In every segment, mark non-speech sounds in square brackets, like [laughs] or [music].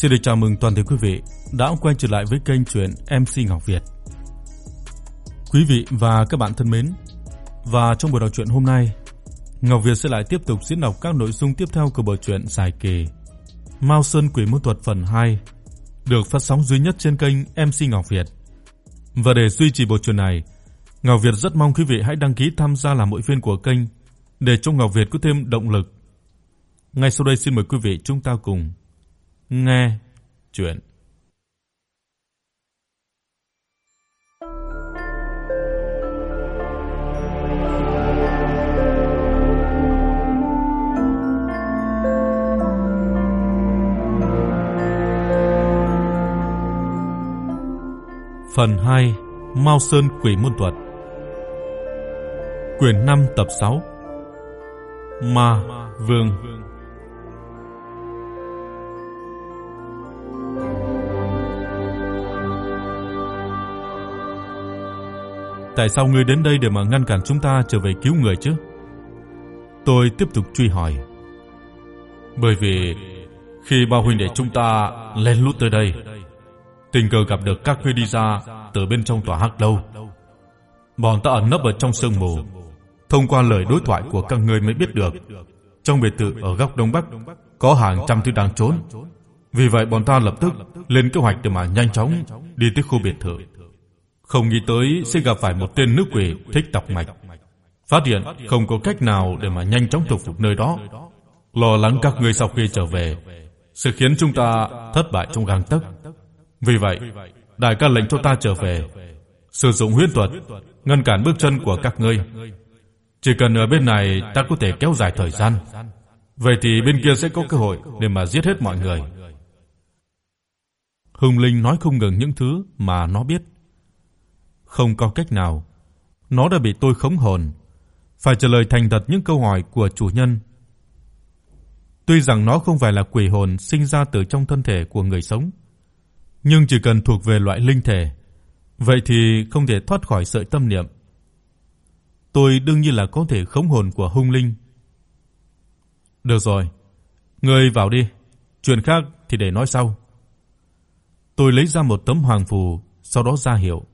Xin được chào mừng toàn thể quý vị đã quay trở lại với kênh truyện MC Ngọc Việt. Quý vị và các bạn thân mến, và trong buổi đọc truyện hôm nay, Ngọc Việt sẽ lại tiếp tục diễn đọc các nội dung tiếp theo của bộ truyện dài kỳ Mao Sơn Quỷ Môn Thuật phần 2, được phát sóng duy nhất trên kênh MC Ngọc Việt. Và để duy trì bộ truyện này, Ngọc Việt rất mong quý vị hãy đăng ký tham gia làm hội viên của kênh để cho Ngọc Việt có thêm động lực. Ngay sau đây xin mời quý vị chúng ta cùng nghe chuyện Phần 2: Mao Sơn Quỷ môn thuật. Quyển 5 tập 6. Ma Vương. Tại sao ngươi đến đây để mà ngăn cản chúng ta trở về cứu người chứ? Tôi tiếp tục truy hỏi. Bởi vì khi ba huynh đệ chúng ta lén lút tới đây, tình cờ gặp được các ngươi đi ra từ bên trong tòa hắc lâu. Bọn ta ẩn nấp ở trong sương mù, thông qua lời đối thoại của các ngươi mới biết được trong biệt thự ở góc đông bắc có hàng trăm thứ đang trốn. Vì vậy bọn ta lập tức lên kế hoạch để mà nhanh chóng đi tới khu biệt thự. Không nghĩ tới sẽ gặp phải một tên nữ quỷ thích tọc mạch. Phát hiện không có cách nào để mà nhanh chóng thu phục nơi đó. Lo lắng các ngươi sau khi trở về sẽ khiến chúng ta thất bại trong gang tấc. Vì vậy, đại ca lệnh cho ta trở về, sử dụng huyễn thuật ngăn cản bước chân của các ngươi. Chỉ cần ở bên này ta có thể kéo dài thời gian, vậy thì bên kia sẽ có cơ hội để mà giết hết mọi người. Hùng Linh nói không ngừng những thứ mà nó biết. Không có cách nào, nó đã bị tôi khống hồn, phải trả lời thành thật những câu hỏi của chủ nhân. Tuy rằng nó không phải là quỷ hồn sinh ra từ trong thân thể của người sống, nhưng chỉ cần thuộc về loại linh thể, vậy thì không thể thoát khỏi sợi tâm niệm. Tôi đương nhiên là có thể khống hồn của hung linh. Được rồi, ngươi vào đi, chuyện khác thì để nói sau. Tôi lấy ra một tấm hoàng phù, sau đó ra hiệu.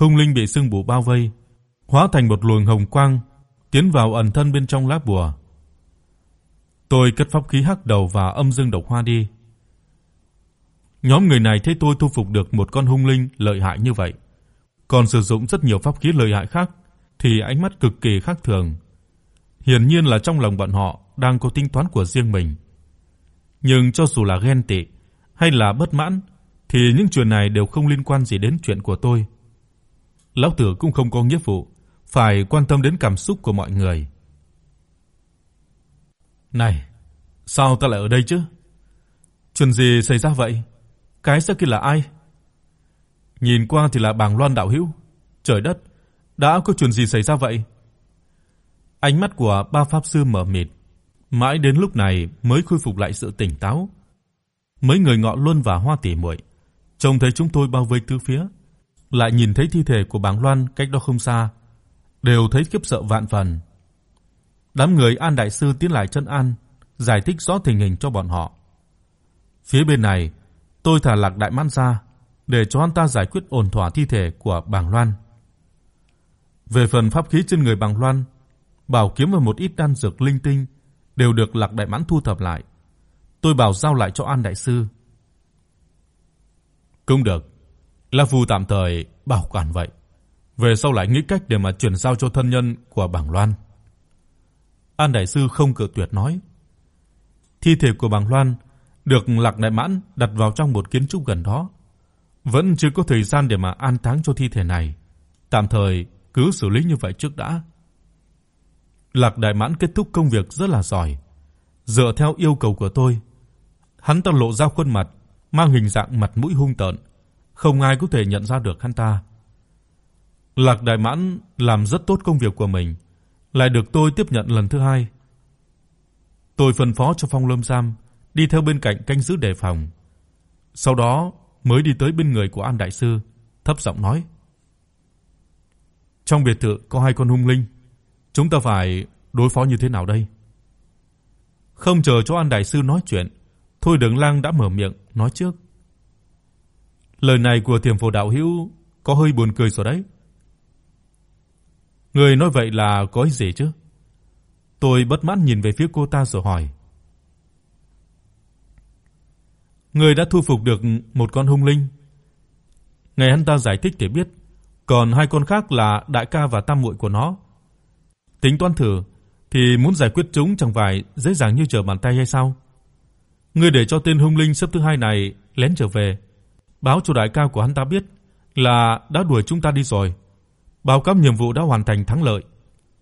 Hung linh bị sương mù bao vây, hóa thành một luồng hồng quang, tiến vào ẩn thân bên trong lá bùa. Tôi cất pháp khí hắc đầu và âm dương độc hoa đi. Nhóm người này thấy tôi thu phục được một con hung linh lợi hại như vậy, còn sử dụng rất nhiều pháp khí lợi hại khác thì ánh mắt cực kỳ khác thường. Hiển nhiên là trong lòng bọn họ đang có tính toán của riêng mình. Nhưng cho dù là ghen tị hay là bất mãn thì những chuyện này đều không liên quan gì đến chuyện của tôi. Lão tử cũng không có nghĩa vụ phải quan tâm đến cảm xúc của mọi người. Này, sao ta lại ở đây chứ? Chuyện gì xảy ra vậy? Cái xác kia là ai? Nhìn qua thì là Bàng Loan đạo hữu. Trời đất, đã có chuyện gì xảy ra vậy? Ánh mắt của ba pháp sư mở mịt, mãi đến lúc này mới khôi phục lại sự tỉnh táo. Mấy người Ngọ Luân và Hoa Tỷ muội trông thấy chúng tôi bao vây tứ phía, lại nhìn thấy thi thể của Bàng Loan cách đó không xa, đều thấy khiếp sợ vạn phần. Đám người An đại sư tiến lại chân an, giải thích rõ tình hình cho bọn họ. Phía bên này, tôi thả Lạc Đại Mãn ra để cho hắn ta giải quyết ổn thỏa thi thể của Bàng Loan. Về phần pháp khí trên người Bàng Loan, bảo kiếm và một ít đan dược linh tinh đều được Lạc Đại Mãn thu thập lại. Tôi bảo giao lại cho An đại sư. Cũng được. La Phu tạm thời bảo quản vậy. Về sau lại nghĩ cách để mà chuyển giao cho thân nhân của Bàng Loan. An đại sư không cự tuyệt nói. Thi thể của Bàng Loan được Lạc Đại Mãn đặt vào trong một kiến trúc gần đó. Vẫn chưa có thời gian để mà an táng cho thi thể này. Tạm thời cứ xử lý như vậy trước đã. Lạc Đại Mãn kết thúc công việc rất là giỏi. Dựa theo yêu cầu của tôi, hắn ta lộ ra khuôn mặt mang hình dạng mặt mũi hung tợn, không ai có thể nhận ra được hắn ta. Lạc Đại Mãn làm rất tốt công việc của mình, lại được tôi tiếp nhận lần thứ hai. Tôi phân phó cho Phong Lâm Giam đi theo bên cạnh canh giữ đề phòng. Sau đó mới đi tới bên người của An đại sư, thấp giọng nói: "Trong biệt thự có hai con hung linh, chúng ta phải đối phó như thế nào đây?" Không chờ cho An đại sư nói chuyện, Thôi Đường Lang đã mở miệng nói trước. Lời này của Thiểm Phổ đạo hữu có hơi buồn cười rồi đấy. Người nói vậy là có ý gì chứ? Tôi bất mãn nhìn về phía cô ta rồi hỏi. Người đã thu phục được một con hung linh. Ngày hắn ta giải thích để biết, còn hai con khác là đại ca và tam muội của nó. Tính toán thử thì muốn giải quyết chúng chẳng phải dễ dàng như trở bàn tay hay sao? Ngươi để cho tên hung linh sắp thứ hai này lén trở về, báo cho đại ca của hắn ta biết là đã đuổi chúng ta đi rồi. Báo cáo nhiệm vụ đã hoàn thành thắng lợi.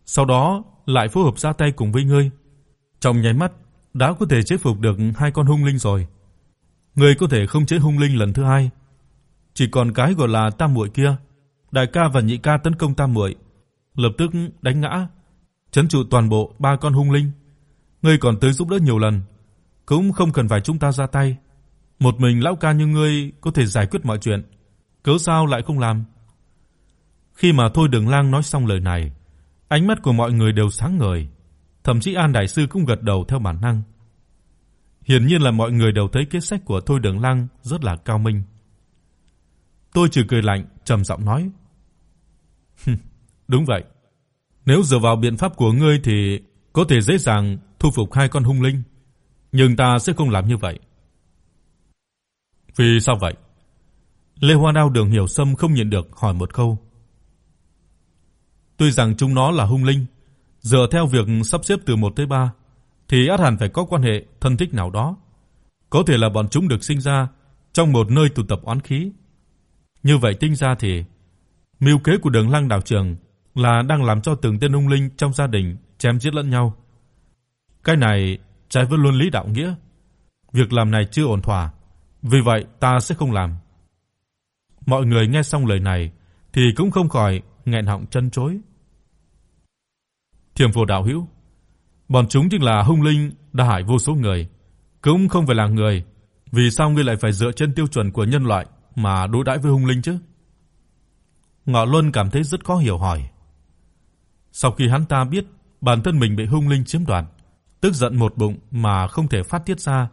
Sau đó lại phối hợp ra tay cùng với ngươi. Trong nháy mắt đã có thể chế phục được hai con hung linh rồi. Ngươi có thể không chế hung linh lần thứ hai. Chỉ còn cái gọi là tam muội kia, đại ca và nhị ca tấn công tam muội, lập tức đánh ngã, trấn trụ toàn bộ ba con hung linh. Ngươi còn tới giúp đỡ nhiều lần, cũng không cần phải chúng ta ra tay. Một mình lão ca như ngươi có thể giải quyết mọi chuyện, cớ sao lại không làm? Khi mà Thôi Đường Lang nói xong lời này, ánh mắt của mọi người đều sáng ngời, thậm chí An đại sư cũng gật đầu theo bản năng. Hiển nhiên là mọi người đều thấy kế sách của Thôi Đường Lang rất là cao minh. Tôi chỉ cười lạnh, trầm giọng nói: "Đúng vậy. Nếu dựa vào biện pháp của ngươi thì có thể dễ dàng thu phục hai con hung linh, nhưng ta sẽ không làm như vậy." "Vì sao vậy?" Lê Hoa Đao Đường Hiểu Sâm không nhịn được hỏi một câu. Tuy rằng chúng nó là hung linh, dựa theo việc sắp xếp từ 1 tới 3 thì ắt hẳn phải có quan hệ thân thích nào đó. Có thể là bọn chúng được sinh ra trong một nơi tụ tập oán khí. Như vậy tính ra thì mưu kế của Đường Lăng đạo trưởng là đang làm cho từng tên hung linh trong gia đình chém giết lẫn nhau. Cái này trái với luân lý đạo nghĩa. Việc làm này chưa ổn thỏa, vì vậy ta sẽ không làm. Mọi người nghe xong lời này thì cũng không khỏi nghẹn họng chân chối. Thiểm Phổ đạo hữu, bọn chúng chính là hung linh đã hại vô số người, cũng không phải là người, vì sao ngươi lại phải dựa trên tiêu chuẩn của nhân loại mà đối đãi với hung linh chứ? Ngọ Luân cảm thấy rất khó hiểu hỏi. Sau khi hắn ta biết bản thân mình bị hung linh chiếm đoạt, tức giận một bụng mà không thể phát tiết ra,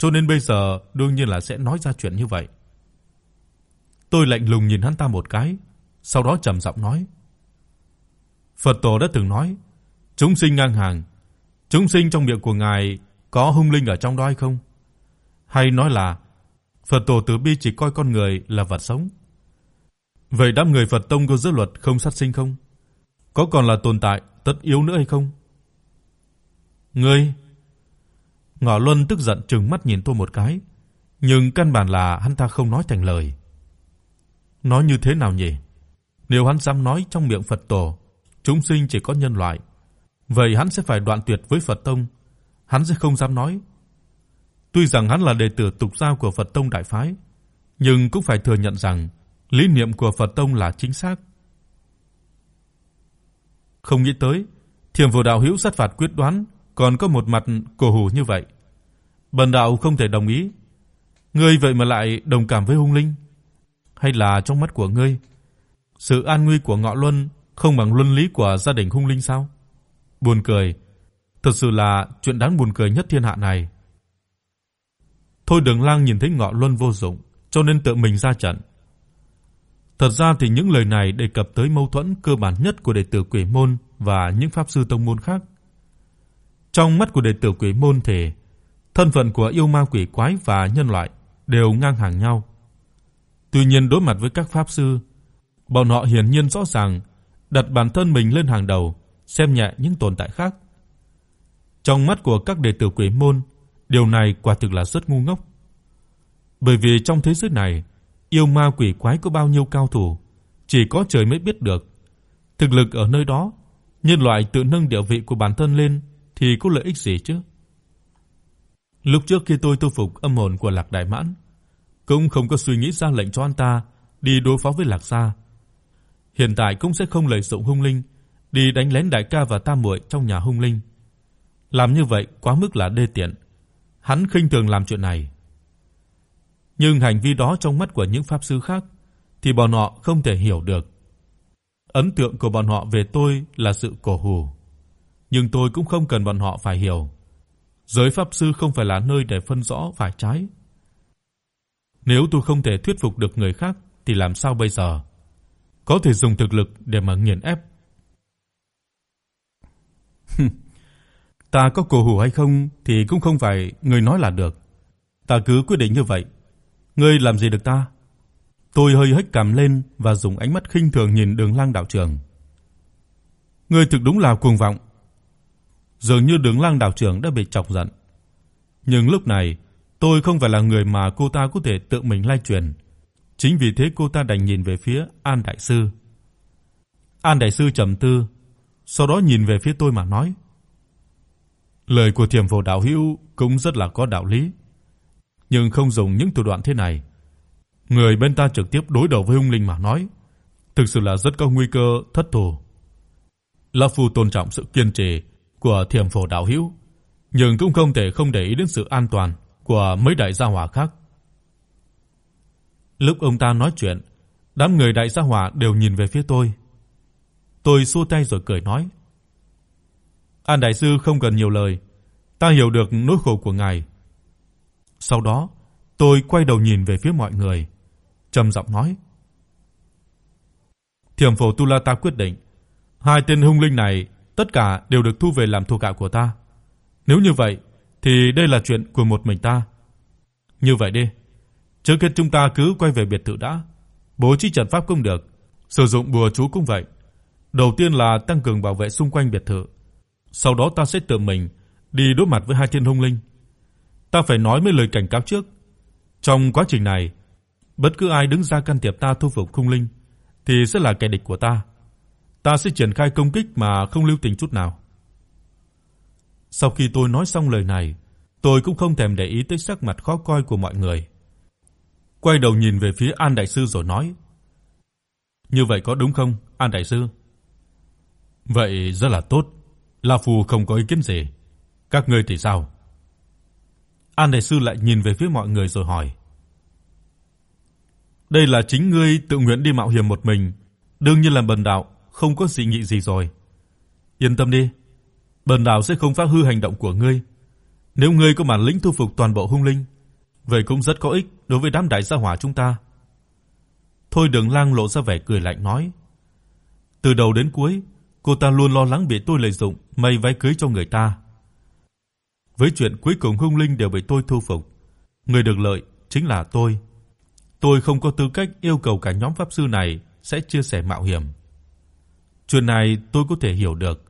cho nên bây giờ đương nhiên là sẽ nói ra chuyện như vậy. Tôi lạnh lùng nhìn hắn ta một cái, sau đó trầm giọng nói: Phật tổ đã từng nói, chúng sinh ngang hàng, chúng sinh trong miệng của ngài có hung linh ở trong đó hay không? Hay nói là Phật tổ từ bi chỉ coi con người là vật sống. Vậy đám người Phật tông có giữ luật không sát sinh không? Có còn là tồn tại tất yếu nữa hay không? Ngươi Ngọ Luân tức giận trừng mắt nhìn tôi một cái, nhưng căn bản là hắn ta không nói thành lời. Nói như thế nào nhỉ? Nếu hắn dám nói trong miệng Phật tổ, chúng sinh chỉ có nhân loại, vậy hắn sẽ phải đoạn tuyệt với Phật tông, hắn sẽ không dám nói. Tuy rằng hắn là đệ tử tục giao của Phật tông đại phái, nhưng cũng phải thừa nhận rằng lý niệm của Phật tông là chính xác. Không nghĩ tới, Thiểm Vô đạo hữu sát phạt quyết đoán, còn có một mặt cổ hủ như vậy. Bần đạo không thể đồng ý. Ngươi vậy mà lại đồng cảm với hung linh? Hay là trong mắt của ngươi, sự an nguy của Ngọ Luân không bằng luân lý của gia đình hung linh sao? Buồn cười, thật sự là chuyện đáng buồn cười nhất thiên hạ này. Thôi Đường Lang nhìn thấy Ngọ Luân vô dụng, cho nên tự mình ra trận. Thật ra thì những lời này đề cập tới mâu thuẫn cơ bản nhất của đệ tử Quỷ môn và những pháp sư tông môn khác. Trong mắt của đệ tử Quỷ môn thể thân phận của yêu ma quỷ quái và nhân loại đều ngang hàng nhau. Tuy nhiên đối mặt với các pháp sư, bọn họ hiển nhiên rõ ràng đặt bản thân mình lên hàng đầu, xem nhẹ những tồn tại khác. Trong mắt của các đệ tử Quỷ môn, điều này quả thực là rất ngu ngốc. Bởi vì trong thế giới này, yêu ma quỷ quái có bao nhiêu cao thủ, chỉ có trời mới biết được. Thực lực ở nơi đó, nhân loại tự nâng địa vị của bản thân lên thì có lợi ích gì chứ? Lúc trước khi tôi tu phục âm hồn của Lạc Đại Mãn, cũng không có suy nghĩ ra lệnh cho anh ta đi đối phó với Lạc gia. Hiện tại cũng sẽ không lợi dụng hung linh đi đánh lén đại ca và tam muội trong nhà hung linh. Làm như vậy quá mức là đê tiện. Hắn khinh thường làm chuyện này. Nhưng hành vi đó trong mắt của những pháp sư khác thì bọn họ không thể hiểu được. Ấn tượng của bọn họ về tôi là sự cổ hủ, nhưng tôi cũng không cần bọn họ phải hiểu. Giới pháp sư không phải là nơi để phân rõ phải trái. Nếu tôi không thể thuyết phục được người khác, thì làm sao bây giờ? Có thể dùng thực lực để mà nghiền ép. [laughs] ta có cổ hủ hay không thì cũng không phải người nói là được. Ta cứ quyết định như vậy. Ngươi làm gì được ta? Tôi hơi hất cằm lên và dùng ánh mắt khinh thường nhìn Đường Lang đạo trưởng. Ngươi thực đúng là cuồng vọng. Dường như Đường Lang đạo trưởng đã bị chọc giận. Nhưng lúc này, tôi không phải là người mà cô ta có thể tự mình lai truyền. Chính vì thế cô ta đành nhìn về phía An đại sư. An đại sư trầm tư, sau đó nhìn về phía tôi mà nói: Lời của Thiểm Phổ đạo hữu cũng rất là có đạo lý, nhưng không dùng những thủ đoạn thế này. Người bên ta trực tiếp đối đầu với hung linh mà nói, thực sự là rất có nguy cơ thất thủ. Lão phu tôn trọng sự kiên trì của Thiểm Phổ đạo hữu, nhưng cũng không thể không để ý đến sự an toàn của mấy đại gia hỏa khác. Lúc ông ta nói chuyện, đám người đại gia hỏa đều nhìn về phía tôi. Tôi xua tay rồi cười nói: "An đại sư không cần nhiều lời, ta hiểu được nỗi khổ của ngài." Sau đó, tôi quay đầu nhìn về phía mọi người, trầm giọng nói: "Thiểm phổ Tu La ta quyết định, hai tên hung linh này tất cả đều được thu về làm thuộc hạ của ta. Nếu như vậy thì đây là chuyện của một mình ta. Như vậy đi, trước hết chúng ta cứ quay về biệt thự đã, bố trí trận pháp cũng được, sử dụng bùa chú cũng vậy. Đầu tiên là tăng cường bảo vệ xung quanh biệt thự, sau đó ta sẽ tự mình đi đối mặt với hai thiên hung linh. Ta phải nói mấy lời cảnh cáo trước. Trong quá trình này, bất cứ ai đứng ra can thiệp ta thu phục hung linh thì sẽ là kẻ địch của ta. Ta sẽ triển khai công kích mà không lưu tình chút nào. Sau khi tôi nói xong lời này, tôi cũng không thèm để ý tới sắc mặt khó coi của mọi người. Quay đầu nhìn về phía An đại sư rồi nói: "Như vậy có đúng không, An đại sư?" "Vậy rất là tốt, La phù không có ý kiến gì. Các ngươi thì sao?" An đại sư lại nhìn về phía mọi người rồi hỏi: "Đây là chính ngươi tự nguyện đi mạo hiểm một mình, đương nhiên là bần đạo không có dị nghị gì rồi. Yên tâm đi, bần đạo sẽ không phá hư hành động của ngươi. Nếu ngươi có bản lĩnh thu phục toàn bộ hung linh, vậy cũng rất có ích đối với đám đại gia hỏa chúng ta." Thôi Đường Lang lộ ra vẻ cười lạnh nói: "Từ đầu đến cuối, cô ta luôn lo lắng bị tôi lợi dụng mây váy cưới cho người ta. Với chuyện cuối cùng hung linh đều bị tôi thu phục, người được lợi chính là tôi. Tôi không có tư cách yêu cầu cả nhóm pháp sư này sẽ chia sẻ mạo hiểm. Chuyện này tôi có thể hiểu được.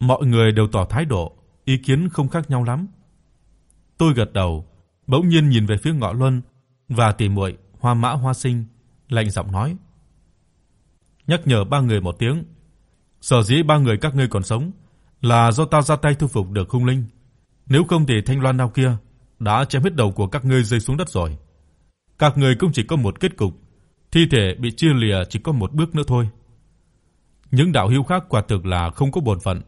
Mọi người đều tỏ thái độ, ý kiến không khác nhau lắm. Tôi gật đầu, bỗng nhiên nhìn về phía Ngọ Luân và tỷ muội Hoa Mã Hoa Sinh, lạnh giọng nói: "Nhắc nhở ba người một tiếng, sở dĩ ba người các ngươi còn sống là do ta ra tay thu phục được hung linh, nếu không thì thanh loan đao kia đã chém hết đầu của các ngươi rơi xuống đất rồi. Các ngươi cũng chỉ có một kết cục, thi thể bị chia lìa chỉ có một bước nữa thôi." Những đạo hữu khác quả thực là không có bổn phận,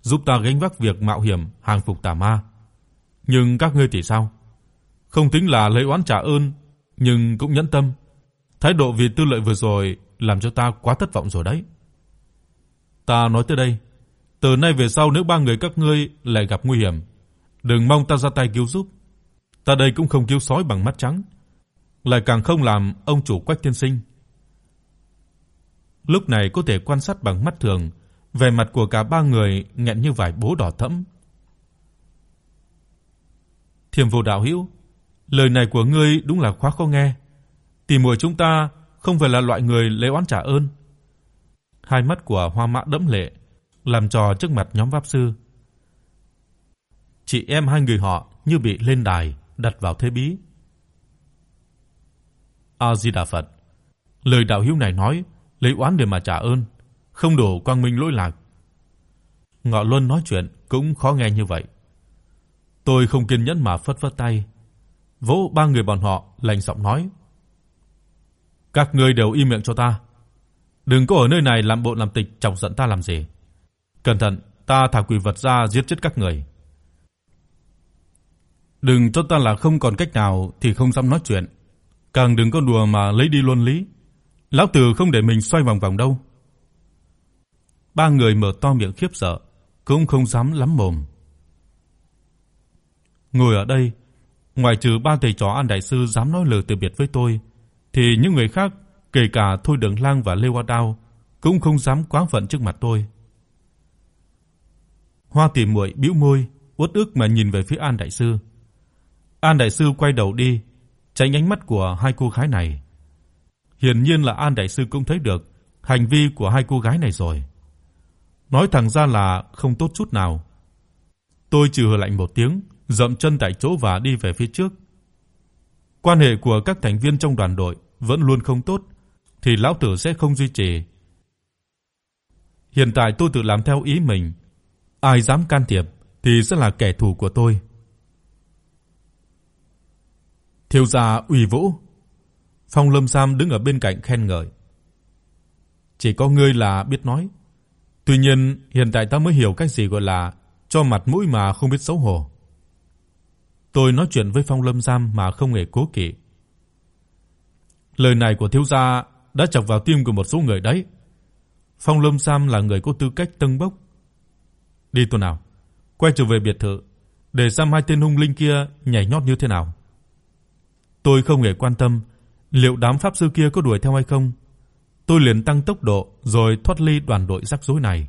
giúp ta gánh vác việc mạo hiểm hàng phục tà ma. Nhưng các ngươi thì sao? Không tính là lấy oán trả ơn, nhưng cũng nhẫn tâm. Thái độ vì tư lợi vừa rồi làm cho ta quá thất vọng rồi đấy. Ta nói tới đây, từ nay về sau nếu ba người các ngươi lại gặp nguy hiểm, đừng mong ta ra tay cứu giúp. Ta đây cũng không cứu sói bằng mắt trắng, lại càng không làm ông chủ Quách Thiên Sinh. Lúc này có thể quan sát bằng mắt thường, vẻ mặt của cả ba người nghẹn như vải bố đỏ thẫm. Thiểm Vô đạo hữu, lời này của ngươi đúng là quá khó nghe. Tỷ muội chúng ta không phải là loại người lấy oán trả ơn. Hai mắt của Hoa Mã đẫm lệ, làm trò trước mặt nhóm pháp sư. Chị em hai người họ như bị lên đài đặt vào thế bí. A Di Đà Phật. Lời đạo hữu này nói, lấy oán để mà trả ơn, không đổ quang minh lỗi lạc. Ngọ Luân nói chuyện cũng khó nghe như vậy. Tôi không kiên nhẫn mà phất phất tay, vỗ ba người bọn họ lạnh giọng nói: "Các ngươi đều im miệng cho ta. Đừng có ở nơi này làm bộ làm tịch chọc giận ta làm gì. Cẩn thận, ta thả quỷ vật ra giết chết các người." Đừng cho ta là không còn cách nào thì không dám nói chuyện, càng đừng có đùa mà lấy đi luân lý. Lão tử không để mình xoay vòng vòng đâu. Ba người mở to miệng khiếp sợ, cũng không dám lắm mồm. Ngồi ở đây, ngoài trừ ba thầy trò An đại sư dám nói lời từ biệt với tôi, thì những người khác, kể cả Thôi Đường Lang và Lê Hoa Đao, cũng không dám quá phận trước mặt tôi. Hoa Tỷ muội bĩu môi, uất ức mà nhìn về phía An đại sư. An đại sư quay đầu đi, tránh ánh mắt của hai cô gái này. Hiển nhiên là An đại sư cũng thấy được hành vi của hai cô gái này rồi. Nói thẳng ra là không tốt chút nào. Tôi chỉ hừ lạnh một tiếng, dậm chân tại chỗ và đi về phía trước. Quan hệ của các thành viên trong đoàn đội vẫn luôn không tốt thì lão tử sẽ không duy trì. Hiện tại tôi tự làm theo ý mình, ai dám can thiệp thì sẽ là kẻ thù của tôi. Thiếu gia uy vũ. Phong Lâm Sam đứng ở bên cạnh khen ngợi. Chỉ có ngươi là biết nói. Tuy nhiên, hiện tại ta mới hiểu cách gì gọi là cho mặt mũi mà không biết xấu hổ. Tôi nói chuyện với Phong Lâm Sam mà không hề cố kỵ. Lời này của thiếu gia đã chọc vào tim của một số người đấy. Phong Lâm Sam là người có tư cách tâng bốc. Đi tuần nào, quay trở về biệt thự để xem hai tên hung linh kia nhảy nhót như thế nào. Tôi không hề quan tâm liệu đám pháp sư kia có đuổi theo hay không. Tôi liền tăng tốc độ rồi thoát ly đoàn đội rắc rối này.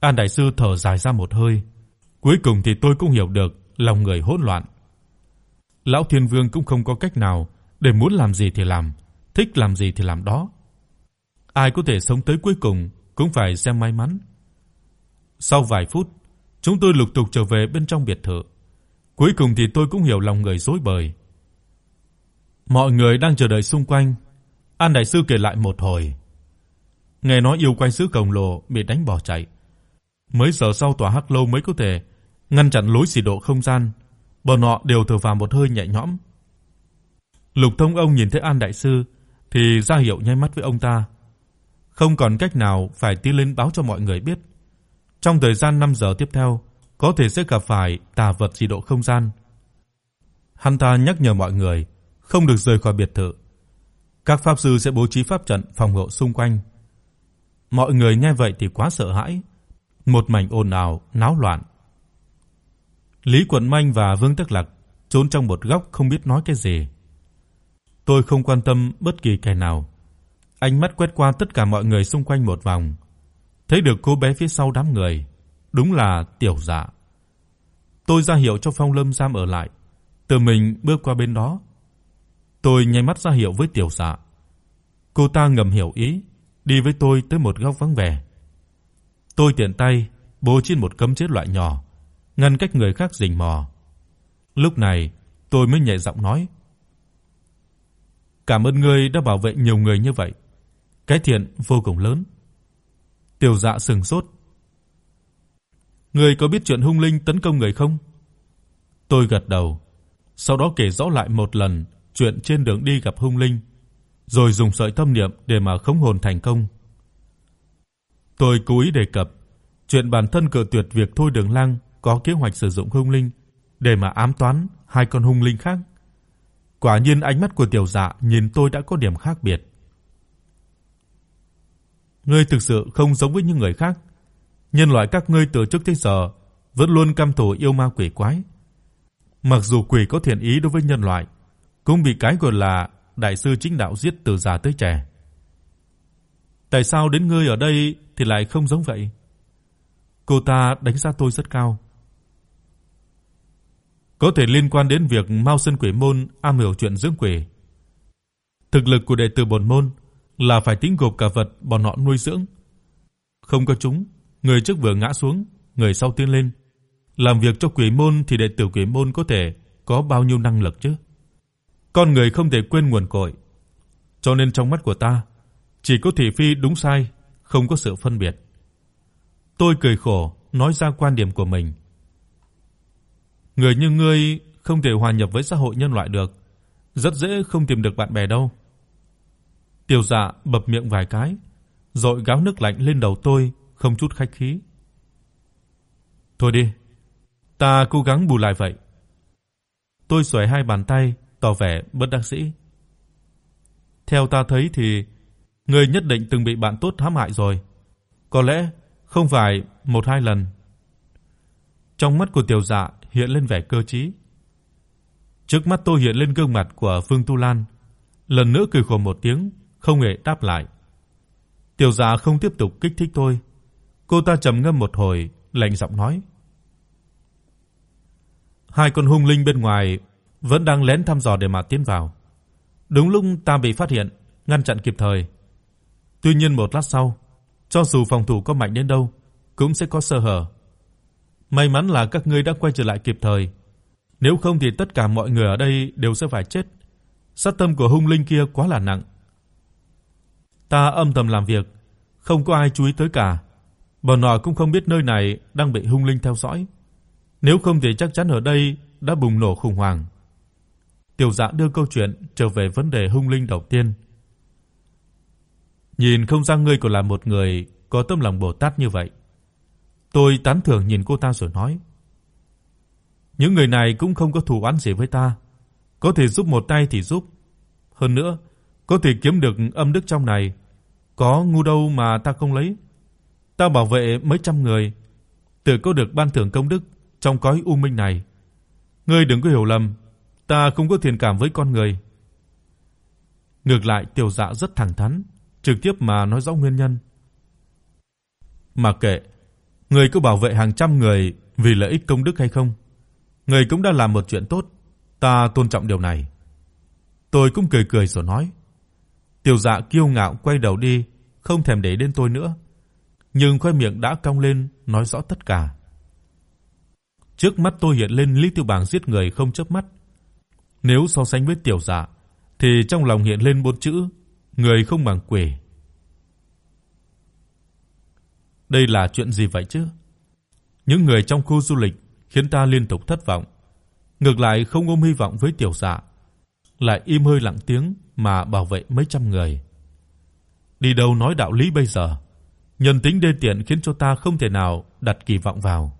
An đại sư thở dài ra một hơi, cuối cùng thì tôi cũng hiểu được lòng người hỗn loạn. Lão Thiên Vương cũng không có cách nào để muốn làm gì thì làm, thích làm gì thì làm đó. Ai có thể sống tới cuối cùng cũng phải xem may mắn. Sau vài phút, chúng tôi lục tục trở về bên trong biệt thự. Cuối cùng thì tôi cũng hiểu lòng người rối bời. Mọi người đang chờ đợi xung quanh, An đại sư kể lại một hồi. Nghe nói yêu quái sứ cổng lồ bị đánh bỏ chạy. Mấy giờ sau tòa hắc lâu mới có thể ngăn chặn lối xỉ độ không gian, bọn họ đều thở phào một hơi nhẹ nhõm. Lục Thông ông nhìn thấy An đại sư thì ra hiệu nháy mắt với ông ta. Không còn cách nào phải tiến lên báo cho mọi người biết. Trong thời gian 5 giờ tiếp theo, có thể sẽ gặp phải tà vật dị độ không gian. Hắn ta nhắc nhở mọi người không được rời khỏi biệt thự. Các pháp sư sẽ bố trí pháp trận phòng hộ xung quanh. Mọi người nghe vậy thì quá sợ hãi, một mảnh ồn ào, náo loạn. Lý Quận Minh và Vương Tắc Lạc trốn trong một góc không biết nói cái gì. Tôi không quan tâm bất kỳ kẻ nào. Ánh mắt quét qua tất cả mọi người xung quanh một vòng, thấy được cô bé phía sau đám người, đúng là Tiểu Dạ. Tôi ra hiệu cho Phong Lâm giam ở lại, tự mình bước qua bên đó. Tôi nháy mắt ra hiệu với Tiểu Dạ. Cô ta ngầm hiểu ý, đi với tôi tới một góc vắng vẻ. Tôi tiện tay bố trên một cấm chế loại nhỏ, ngăn cách người khác rình mò. Lúc này, tôi mới nhẹ giọng nói: "Cảm ơn ngươi đã bảo vệ nhiều người như vậy. Cái thiện vô cùng lớn." Tiểu Dạ sững sốt. "Ngươi có biết chuyện hung linh tấn công người không?" Tôi gật đầu, sau đó kể rõ lại một lần chuyện trên đường đi gặp hung linh, rồi dùng sợi tâm niệm để mà khống hồn thành công. Tôi cố ý đề cập chuyện bản thân cự tuyệt việc thôi Đường Lang có kế hoạch sử dụng hung linh để mà ám toán hai con hung linh khác. Quả nhiên ánh mắt của tiểu dạ nhìn tôi đã có điểm khác biệt. Ngươi thực sự không giống với những người khác. Nhân loại các ngươi từ trước tới giờ vẫn luôn căm thù yêu ma quỷ quái. Mặc dù quỷ có thiện ý đối với nhân loại, cũng bị cái gọi là đại sư chính đạo giết từ già tới trẻ. Tại sao đến ngươi ở đây thì lại không giống vậy? Cô ta đánh giá tôi rất cao. Có thể liên quan đến việc Mao Sơn Quỷ môn am hiểu chuyện dưỡng quỷ. Thực lực của đệ tử bổn môn là phải tính gộp cả vật bọn họ nuôi dưỡng. Không có chúng, người trước vừa ngã xuống, người sau tiến lên. Làm việc cho quỷ môn thì đệ tử quỷ môn có thể có bao nhiêu năng lực chứ? Con người không thể quên nguồn cội. Cho nên trong mắt của ta, chỉ có thị phi đúng sai, không có sự phân biệt. Tôi cười khổ, nói ra quan điểm của mình. Người như ngươi không thể hòa nhập với xã hội nhân loại được, rất dễ không tìm được bạn bè đâu. Tiểu Dạ bập miệng vài cái, rồi gáo nước lạnh lên đầu tôi, không chút khách khí. Thôi đi, ta cố gắng bù lại vậy. Tôi xuề hai bàn tay, tỏ vẻ bất đắc dĩ. Theo ta thấy thì ngươi nhất định từng bị bạn tốt hãm hại rồi. Có lẽ không phải một hai lần. Trong mắt của Tiểu Dạ hiện lên vẻ cơ trí. Trước mắt tôi hiện lên gương mặt của Phương Tu Lan, lần nữa cười khổ một tiếng, không hề đáp lại. Tiểu Dạ không tiếp tục kích thích tôi. Cô ta trầm ngâm một hồi, lạnh giọng nói: Hai con hung linh bên ngoài vẫn đang lén thăm dò để mà tiến vào. Đúng lúc ta bị phát hiện, ngăn chặn kịp thời. Tuy nhiên một lát sau, cho dù phòng thủ có mạnh đến đâu, cũng sẽ có sơ hở. May mắn là các ngươi đã quay trở lại kịp thời, nếu không thì tất cả mọi người ở đây đều sẽ phải chết. Sát tâm của hung linh kia quá là nặng. Ta âm thầm làm việc, không có ai chú ý tới cả. Bọn họ cũng không biết nơi này đang bị hung linh theo dõi. Nếu không thì chắc chắn ở đây đã bùng nổ khủng hoảng. Tiểu Dạ đưa câu chuyện trở về vấn đề hung linh đầu tiên. Nhìn không ra ngươi còn là một người có tâm lòng Bồ Tát như vậy. Tôi tán thưởng nhìn cô ta rồi nói: "Những người này cũng không có thù oán gì với ta, có thể giúp một tay thì giúp. Hơn nữa, có thể kiếm được âm đức trong này, có ngu đâu mà ta không lấy. Ta bảo vệ mấy trăm người, tự có được ban thưởng công đức trong cõi u minh này. Ngươi đừng có hiểu lầm, ta không có thiện cảm với con người." Ngược lại Tiểu Dạ rất thẳng thắn, trực tiếp mà nói rõ nguyên nhân. Mà kệ, người có bảo vệ hàng trăm người vì lợi ích công đức hay không, người cũng đã làm một chuyện tốt, ta tôn trọng điều này. Tôi cũng cười cười rồi nói. Tiểu Dạ kiêu ngạo quay đầu đi, không thèm để đến tôi nữa, nhưng khóe miệng đã cong lên nói rõ tất cả. Trước mắt tôi hiện lên Lý Tiêu Bàng giết người không chớp mắt. Nếu so sánh với Tiểu Dạ thì trong lòng hiện lên bốn chữ người không bằng quỷ. Đây là chuyện gì vậy chứ? Những người trong khu du lịch khiến ta liên tục thất vọng, ngược lại không ôm hy vọng với tiểu dạ, lại im hơi lặng tiếng mà bảo vệ mấy trăm người. Đi đâu nói đạo lý bây giờ, nhân tính đê tiện khiến cho ta không thể nào đặt kỳ vọng vào.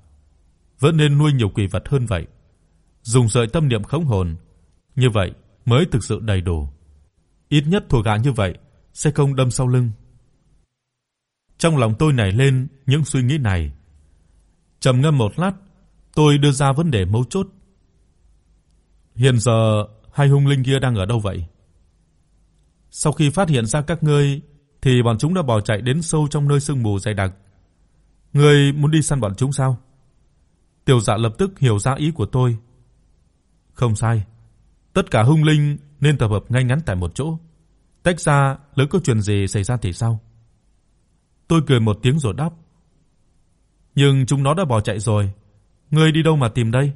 Vẫn nên nuôi nhiều quỷ vật hơn vậy. Dùng sợi tâm niệm khống hồn, như vậy mới thực sự đầy đủ. Ít nhất thua gã như vậy sẽ không đâm sau lưng. Trong lòng tôi nảy lên những suy nghĩ này. Trầm ngâm một lát, tôi đưa ra vấn đề mấu chốt. Hiện giờ hai hung linh kia đang ở đâu vậy? Sau khi phát hiện ra các ngươi thì bọn chúng đã bỏ chạy đến sâu trong nơi sương mù dày đặc. Ngươi muốn đi săn bọn chúng sao? Tiểu Dạ lập tức hiểu ra ý của tôi. Không sai. Tất cả hung linh nên tập hợp ngay ngắn tại một chỗ. Tách ra, lỡ có chuyện gì xảy ra thì sao? Tôi cười một tiếng rồi đáp. Nhưng chúng nó đã bỏ chạy rồi, ngươi đi đâu mà tìm đây?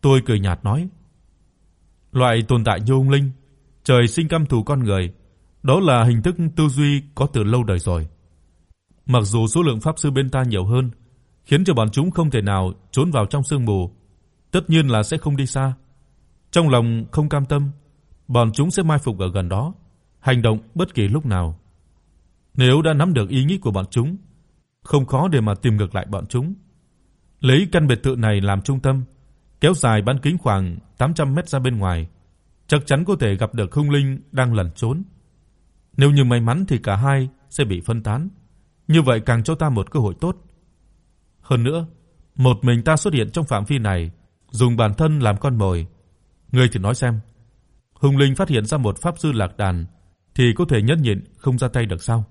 Tôi cười nhạt nói. Loại tồn tại như hung linh, trời sinh căm thù con người, đó là hình thức tư duy có từ lâu đời rồi. Mặc dù số lượng pháp sư bên ta nhiều hơn, khiến cho bọn chúng không thể nào trốn vào trong sương mù, tất nhiên là sẽ không đi xa. Trong lòng không cam tâm, bọn chúng sẽ mai phục ở gần đó, hành động bất kỳ lúc nào. Nếu đã nắm được ý nghĩ của bọn chúng, không khó để mà tìm ngược lại bọn chúng. Lấy căn biệt thự này làm trung tâm, kéo dài bán kính khoảng 800 mét ra bên ngoài, chắc chắn có thể gặp được hung linh đang lẩn trốn. Nếu như may mắn thì cả hai sẽ bị phân tán, như vậy càng cho ta một cơ hội tốt. Hơn nữa, một mình ta xuất hiện trong phạm vi này, dùng bản thân làm con mồi, ngươi thử nói xem, Hùng Linh phát hiện ra một pháp sư lạc đàn thì có thể nhẫn nhịn không ra tay được sao?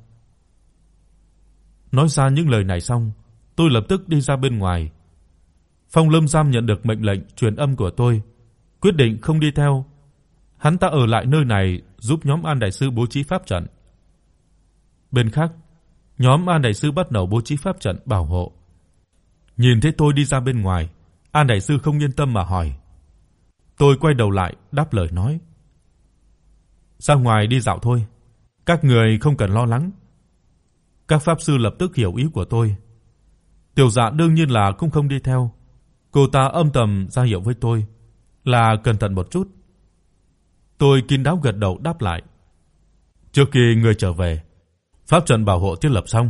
Nói ra những lời này xong, tôi lập tức đi ra bên ngoài. Phong Lâm Giam nhận được mệnh lệnh truyền âm của tôi, quyết định không đi theo. Hắn ta ở lại nơi này giúp nhóm An đại sư bố trí pháp trận. Bên khác, nhóm An đại sư bắt đầu bố trí pháp trận bảo hộ. Nhìn thấy tôi đi ra bên ngoài, An đại sư không yên tâm mà hỏi: Tôi quay đầu lại đáp lời nói: "Ra ngoài đi dạo thôi, các người không cần lo lắng." Các pháp sư lập tức hiểu ý của tôi. Tiểu Dạ đương nhiên là cũng không đi theo. Cô ta âm thầm ra hiệu với tôi là cẩn thận một chút. Tôi kín đáo gật đầu đáp lại. Trước khi người trở về, pháp trận bảo hộ thiết lập xong,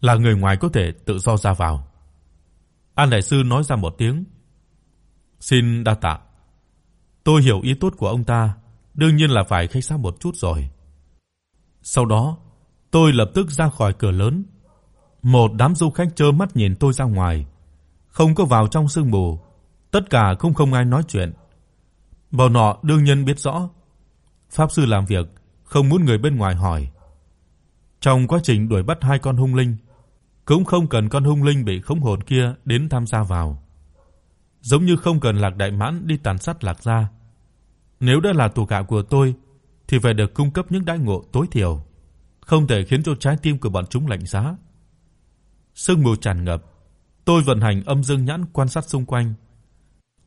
là người ngoài có thể tự do ra vào. An đại sư nói ra một tiếng. Xin đa tạ. Tôi hiểu ý tốt của ông ta, đương nhiên là phải khách sáo một chút rồi. Sau đó, tôi lập tức ra khỏi cửa lớn. Một đám du khách trơ mắt nhìn tôi ra ngoài, không có vào trong sương mù, Tất cả cũng không ai nói chuyện. Bọn nọ đương nhiên biết rõ, pháp sư làm việc không muốn người bên ngoài hỏi. Trong quá trình đuổi bắt hai con hung linh, cũng không cần con hung linh bị khống hồn kia đến tham gia vào. Giống như không cần Lạc Đại Mãn đi tàn sát Lạc gia. Nếu đã là tù gạ của tôi thì phải được cung cấp những đãi ngộ tối thiểu, không thể khiến cho trái tim của bọn chúng lạnh giá. Sương mù tràn ngập, tôi vận hành âm dương nhãn quan sát xung quanh.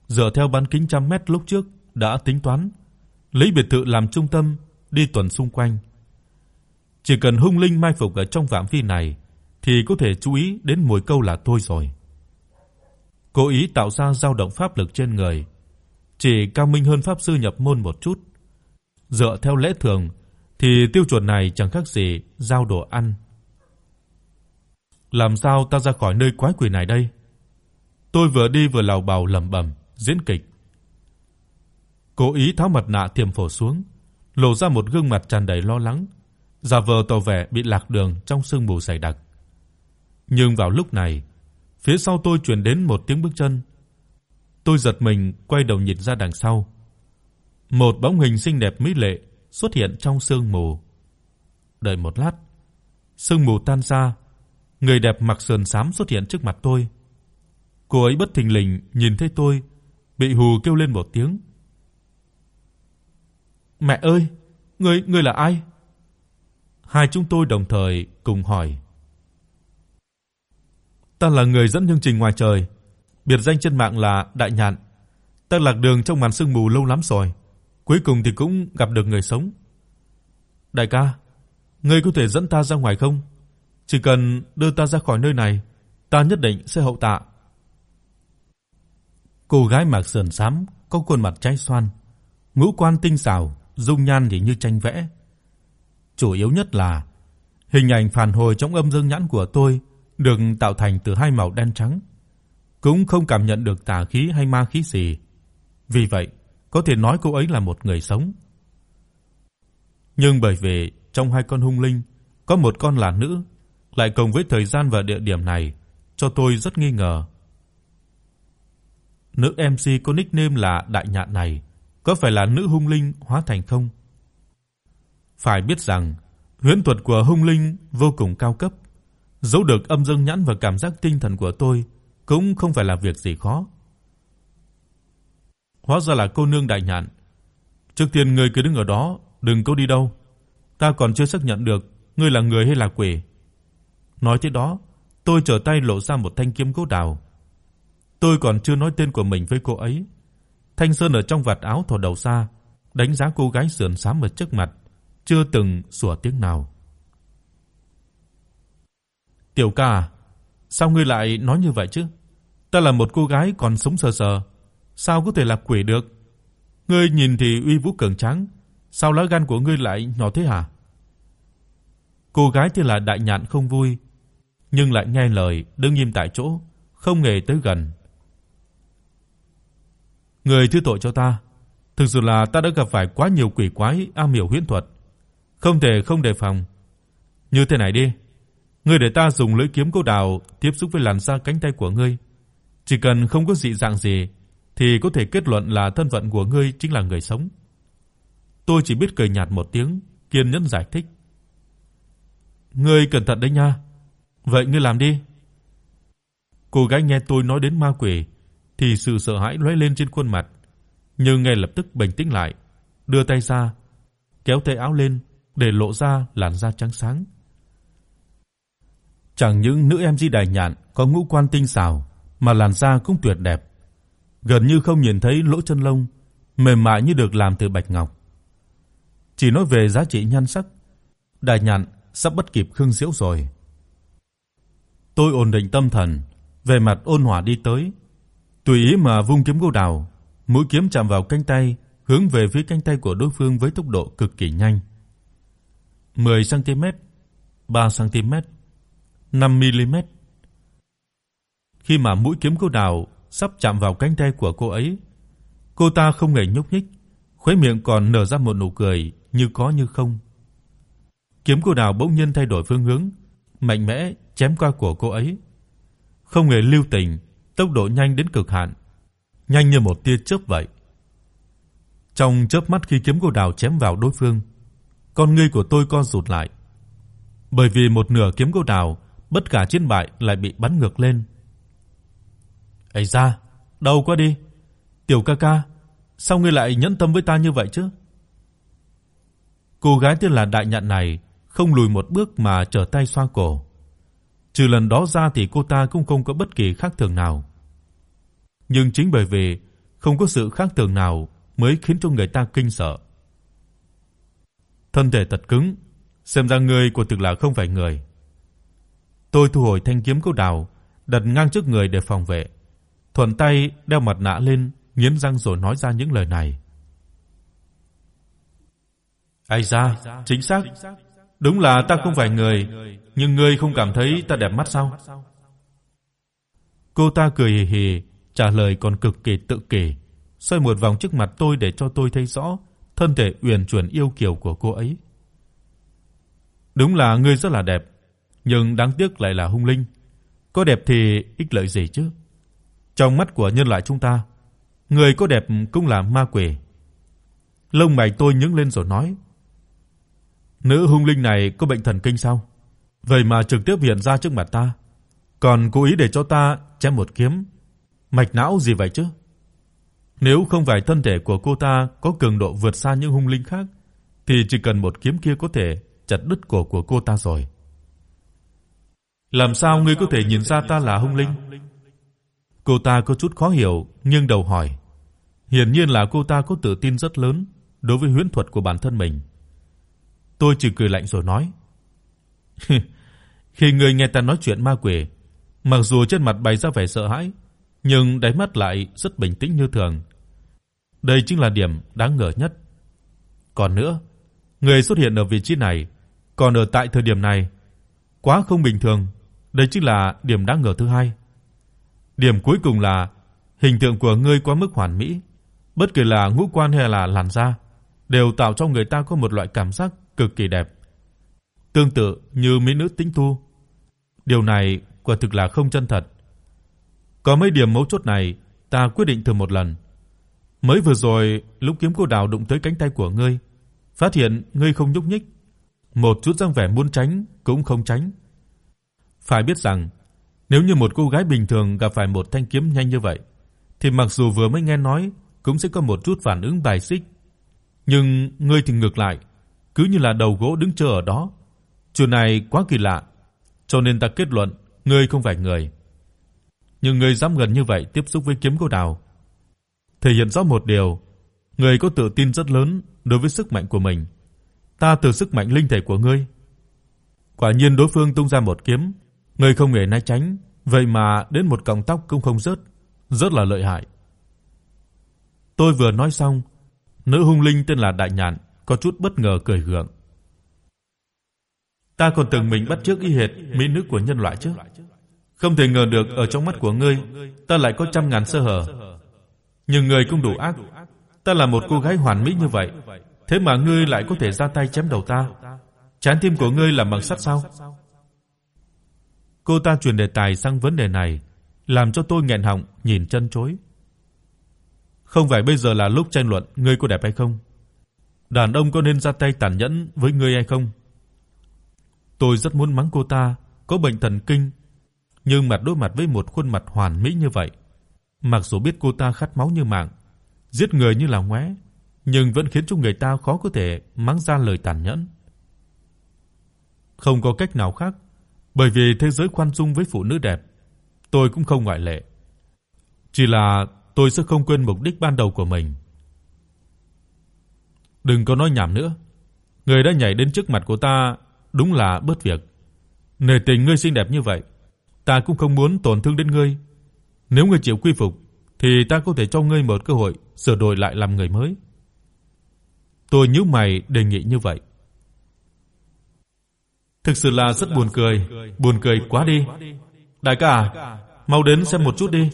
Dựa theo bán kính trăm mét lúc trước đã tính toán, lấy biệt thự làm trung tâm đi tuần xung quanh. Chỉ cần hung linh mai phục ở trong phạm vi này thì có thể chú ý đến mồi câu là tôi rồi. Cố ý tạo ra dao động pháp lực trên người, chỉ cao minh hơn pháp sư nhập môn một chút. Dựa theo lẽ thường thì tiêu chuẩn này chẳng khác gì giao đồ ăn. Làm sao ta ra khỏi nơi quái quỷ này đây? Tôi vừa đi vừa lảo bào lẩm bẩm, diễn kịch. Cố ý tháo mặt nạ tiềm phổ xuống, lộ ra một gương mặt tràn đầy lo lắng, giả vờ tỏ vẻ bị lạc đường trong sương mù dày đặc. Nhưng vào lúc này, phía sau tôi truyền đến một tiếng bước chân. Tôi giật mình quay đầu nhìn ra đằng sau. Một bóng hình xinh đẹp mỹ lệ xuất hiện trong sương mù. Đợi một lát, sương mù tan ra, người đẹp mặc sườn xám xuất hiện trước mặt tôi. Cô ấy bất thình lình nhìn thấy tôi, bị hù kêu lên một tiếng. "Mẹ ơi, ngươi ngươi là ai?" Hai chúng tôi đồng thời cùng hỏi. "Ta là người dẫn chương trình ngoài trời, biệt danh trên mạng là Đại Nhạn. Ta lạc đường trong màn sương mù lâu lắm rồi, cuối cùng thì cũng gặp được người sống." "Đại ca, ngươi có thể dẫn ta ra ngoài không? Chỉ cần đưa ta ra khỏi nơi này, ta nhất định sẽ hậu tạ." Cô gái mặc sườn xám, có khuôn mặt trái xoan, ngũ quan tinh xảo, dung nhan thì như tranh vẽ. Chủ yếu nhất là hình ảnh phản hồi trong âm dương nhãn của tôi được tạo thành từ hai màu đen trắng, cũng không cảm nhận được tà khí hay ma khí gì. Vì vậy, có thể nói cô ấy là một người sống. Nhưng bởi vì trong hai con hung linh có một con là nữ, lại cùng với thời gian và địa điểm này, cho tôi rất nghi ngờ. Nữ MC có nickname là Đại Nhạn này có phải là nữ hung linh hóa thành không? Phải biết rằng, huyễn thuật của hung linh vô cùng cao cấp, giấu được âm dương nhãn và cảm giác tinh thần của tôi cũng không phải là việc gì khó. Hóa ra là cô nương đại nhạn. Trước tiên ngươi cứ đứng ở đó, đừng có đi đâu. Ta còn chưa xác nhận được ngươi là người hay là quỷ. Nói thế đó, tôi trở tay lộ ra một thanh kiếm gỗ đào. Tôi còn chưa nói tên của mình với cô ấy Thanh Sơn ở trong vạt áo thò đầu ra, đánh giá cô gái sườn xám ở trước mặt, chưa từng sủa tiếng nào. "Tiểu ca, sao ngươi lại nói như vậy chứ? Ta là một cô gái còn sống sờ sờ, sao có thể là quỷ được? Ngươi nhìn thì uy vũ cường tráng, sao lá gan của ngươi lại nhỏ thế hả?" Cô gái thì là Đại Nhạn không vui, nhưng lại nghe lời đứng im tại chỗ, không hề tới gần. Người thứ tội cho ta. Thực sự là ta đã gặp phải quá nhiều quỷ quái am hiểu huyễn thuật, không thể không đề phòng. Như thế này đi, ngươi để ta dùng lưỡi kiếm câu đào tiếp xúc với làn da cánh tay của ngươi, chỉ cần không có dị dạng gì thì có thể kết luận là thân phận của ngươi chính là người sống. Tôi chỉ biết cười nhạt một tiếng, kiên nhẫn giải thích. Ngươi cẩn thận đấy nha. Vậy ngươi làm đi. Cô gái nghe tôi nói đến ma quỷ thì sự sợ hãi lóe lên trên khuôn mặt, nhưng ngay lập tức bình tĩnh lại, đưa tay ra, kéo tay áo lên để lộ ra làn da trắng sáng. Chẳng những nữ em Di Đài Nhạn có ngũ quan tinh xảo, mà làn da cũng tuyệt đẹp, gần như không nhìn thấy lỗ chân lông, mềm mại như được làm từ bạch ngọc. Chỉ nói về giá trị nhan sắc, Đài Nhạn sắp bắt kịp Khương Diễu rồi. Tôi ổn định tâm thần, về mặt ôn hòa đi tới, Tùy ý mà vung kiếm gô đào, mũi kiếm chạm vào cánh tay, hướng về phía cánh tay của đối phương với tốc độ cực kỳ nhanh. 10 cm, 3 cm, 5 mm. Khi mà mũi kiếm cô đào sắp chạm vào cánh tay của cô ấy, cô ta không hề nhúc nhích, khóe miệng còn nở ra một nụ cười như có như không. Kiếm cô đào bỗng nhiên thay đổi phương hướng, mạnh mẽ chém qua cổ cô ấy. Không hề lưu tình, tốc độ nhanh đến cực hạn. nhanh như một tia chớp vậy. Trong chớp mắt khi kiếm cô đào chém vào đối phương, con ngươi của tôi co rụt lại. Bởi vì một nửa kiếm cô đào, bất cả chiến bại lại bị bắn ngược lên. "Ây da, đau quá đi. Tiểu ca ca, sao ngươi lại nhẫn tâm với ta như vậy chứ?" Cô gái tên là Đại Nhạn này không lùi một bước mà trở tay xoa cổ. Trừ lần đó ra thì cô ta cũng không có bất kỳ khác thường nào. Nhưng chính bởi vì không có sự khác thường nào mới khiến cho người ta kinh sợ. Thân thể thật cứng, xem ra người của thực là không phải người. Tôi thu hồi thanh kiếm câu đào, đặt ngang trước người để phòng vệ. Thuận tay đeo mặt nạ lên, nghiến răng rồi nói ra những lời này. Ai da, chính xác. Đúng là ta không phải người, nhưng ngươi không cảm thấy ta đẹp mắt sao? Cô ta cười hì hì, trả lời còn cực kỳ tự kỷ, xoay một vòng trước mặt tôi để cho tôi thấy rõ thân thể uyển chuyển yêu kiều của cô ấy. Đúng là ngươi rất là đẹp, nhưng đáng tiếc lại là hung linh. Có đẹp thì ích lợi gì chứ? Trong mắt của nhân loại chúng ta, người có đẹp cũng là ma quỷ. Lông mày tôi nhướng lên rồi nói: Nữ hung linh này có bệnh thần kinh sao? Vậy mà trực tiếp hiện ra trước mặt ta, còn cố ý để cho ta chém một kiếm. Mạch não gì vậy chứ? Nếu không phải thân thể của cô ta có cường độ vượt xa những hung linh khác, thì chỉ cần một kiếm kia có thể chặt đứt cổ của cô ta rồi. Làm sao ngươi có thể nhìn ra ta là hung linh? Cô ta có chút khó hiểu, nhưng đầu hỏi. Hiển nhiên là cô ta có tự tin rất lớn đối với huyễn thuật của bản thân mình. Tôi chỉ cười lạnh rồi nói: [laughs] "Khi ngươi nghe ta nói chuyện ma quỷ, mặc dù trên mặt bày ra vẻ sợ hãi, nhưng đáy mắt lại rất bình tĩnh như thường. Đây chính là điểm đáng ngờ nhất. Còn nữa, người xuất hiện ở vị trí này, còn ở tại thời điểm này, quá không bình thường, đây chính là điểm đáng ngờ thứ hai. Điểm cuối cùng là hình tượng của ngươi quá mức hoàn mỹ, bất kể là ngũ quan hay là làn da, đều tạo cho người ta có một loại cảm giác cực kỳ đẹp. Tương tự như mỹ nữ tính tu. Điều này quả thực là không chân thật. Có mấy điểm mấu chốt này, ta quyết định thử một lần. Mới vừa rồi, lúc kiếm cô đào đụng tới cánh tay của ngươi, phát hiện ngươi không nhúc nhích, một chút dáng vẻ muốn tránh cũng không tránh. Phải biết rằng, nếu như một cô gái bình thường gặp phải một thanh kiếm nhanh như vậy, thì mặc dù vừa mới nghe nói cũng sẽ có một chút phản ứng bài xích, nhưng ngươi thì ngược lại, cứ như là đầu gỗ đứng chờ ở đó. Chuyện này quá kỳ lạ, cho nên ta kết luận ngươi không phải người. Nhưng ngươi dám gần như vậy tiếp xúc với kiếm cô đào, thể hiện rõ một điều, ngươi có tự tin rất lớn đối với sức mạnh của mình. Ta từ sức mạnh linh thể của ngươi. Quả nhiên đối phương tung ra một kiếm, người không hề né tránh, vậy mà đến một cọng tóc cũng không rớt, rất là lợi hại. Tôi vừa nói xong, nữ hung linh tên là Đại Nhạn có chút bất ngờ cười gượng. Ta còn tưởng mình bắt chước y hệt mỹ nữ của nhân loại chứ. Không thể ngờ được ở trong mắt của ngươi, ta lại có trăm ngàn sơ hở. Nhưng ngươi cũng đủ ác. Ta là một cô gái hoàn mỹ như vậy, thế mà ngươi lại có thể ra tay chém đầu ta. Trán tim của ngươi là bằng sắt sao? Cô ta chuyển đề tài sang vấn đề này, làm cho tôi nghẹn họng nhìn chân chối. Không phải bây giờ là lúc tranh luận ngươi có đẹp hay không, đàn ông có nên ra tay tàn nhẫn với ngươi hay không? Tôi rất muốn mắng cô ta có bệnh thần kinh, nhưng mặt đối mặt với một khuôn mặt hoàn mỹ như vậy, mặc dù biết cô ta khát máu như mạng, giết người như là ngoé, nhưng vẫn khiến cho người ta khó có thể mắng ra lời tàn nhẫn. Không có cách nào khác, bởi vì thế giới khoan dung với phụ nữ đẹp, tôi cũng không ngoại lệ. Chỉ là tôi sẽ không quên mục đích ban đầu của mình. Đừng có nói nhảm nữa. Người đã nhảy đến trước mặt của ta, đúng là bớt việc. Nể tình ngươi xinh đẹp như vậy, ta cũng không muốn tổn thương đến ngươi. Nếu ngươi chịu quy phục thì ta có thể cho ngươi một cơ hội sửa đổi lại làm người mới. Tôi nhíu mày đề nghị như vậy. Thực sự là rất buồn cười, buồn cười quá đi. Đại ca, à, mau đến xem một chút đi.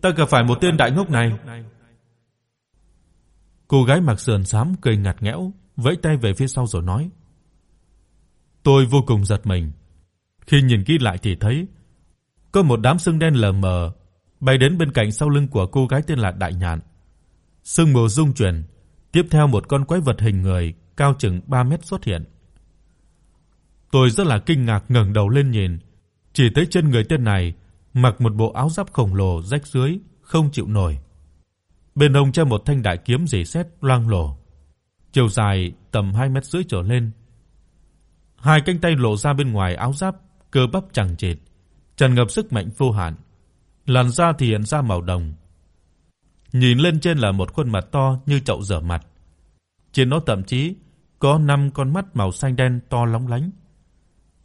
Ta gặp phải một tên đại ngốc này. Cô gái mặc sườn xám cười ngặt nghẽo, vẫy tay về phía sau rồi nói: Tôi vô cùng giật mình. Khi nhìn kỹ lại thì thấy có một đám sương đen lờ mờ bay đến bên cạnh sau lưng của cô gái tên là Đại Nhạn. Sương mù rung chuyển, tiếp theo một con quái vật hình người cao chừng 3 mét xuất hiện. Tôi rất là kinh ngạc ngẩng đầu lên nhìn, chỉ thấy chân người tên này mặc một bộ áo giáp khổng lồ rách rưới, không chịu nổi. Bên hông treo một thanh đại kiếm rỉ sét loang lổ, chiều dài tầm 2 mét rưỡi trở lên. Hai cánh tay lộ ra bên ngoài áo giáp, cơ bắp chằng chịt, tràn ngập sức mạnh vô hạn. Làn da thì hiện ra màu đồng. Nhìn lên trên là một khuôn mặt to như chậu rửa mặt. Trên nó thậm chí có 5 con mắt màu xanh đen to lóng lánh.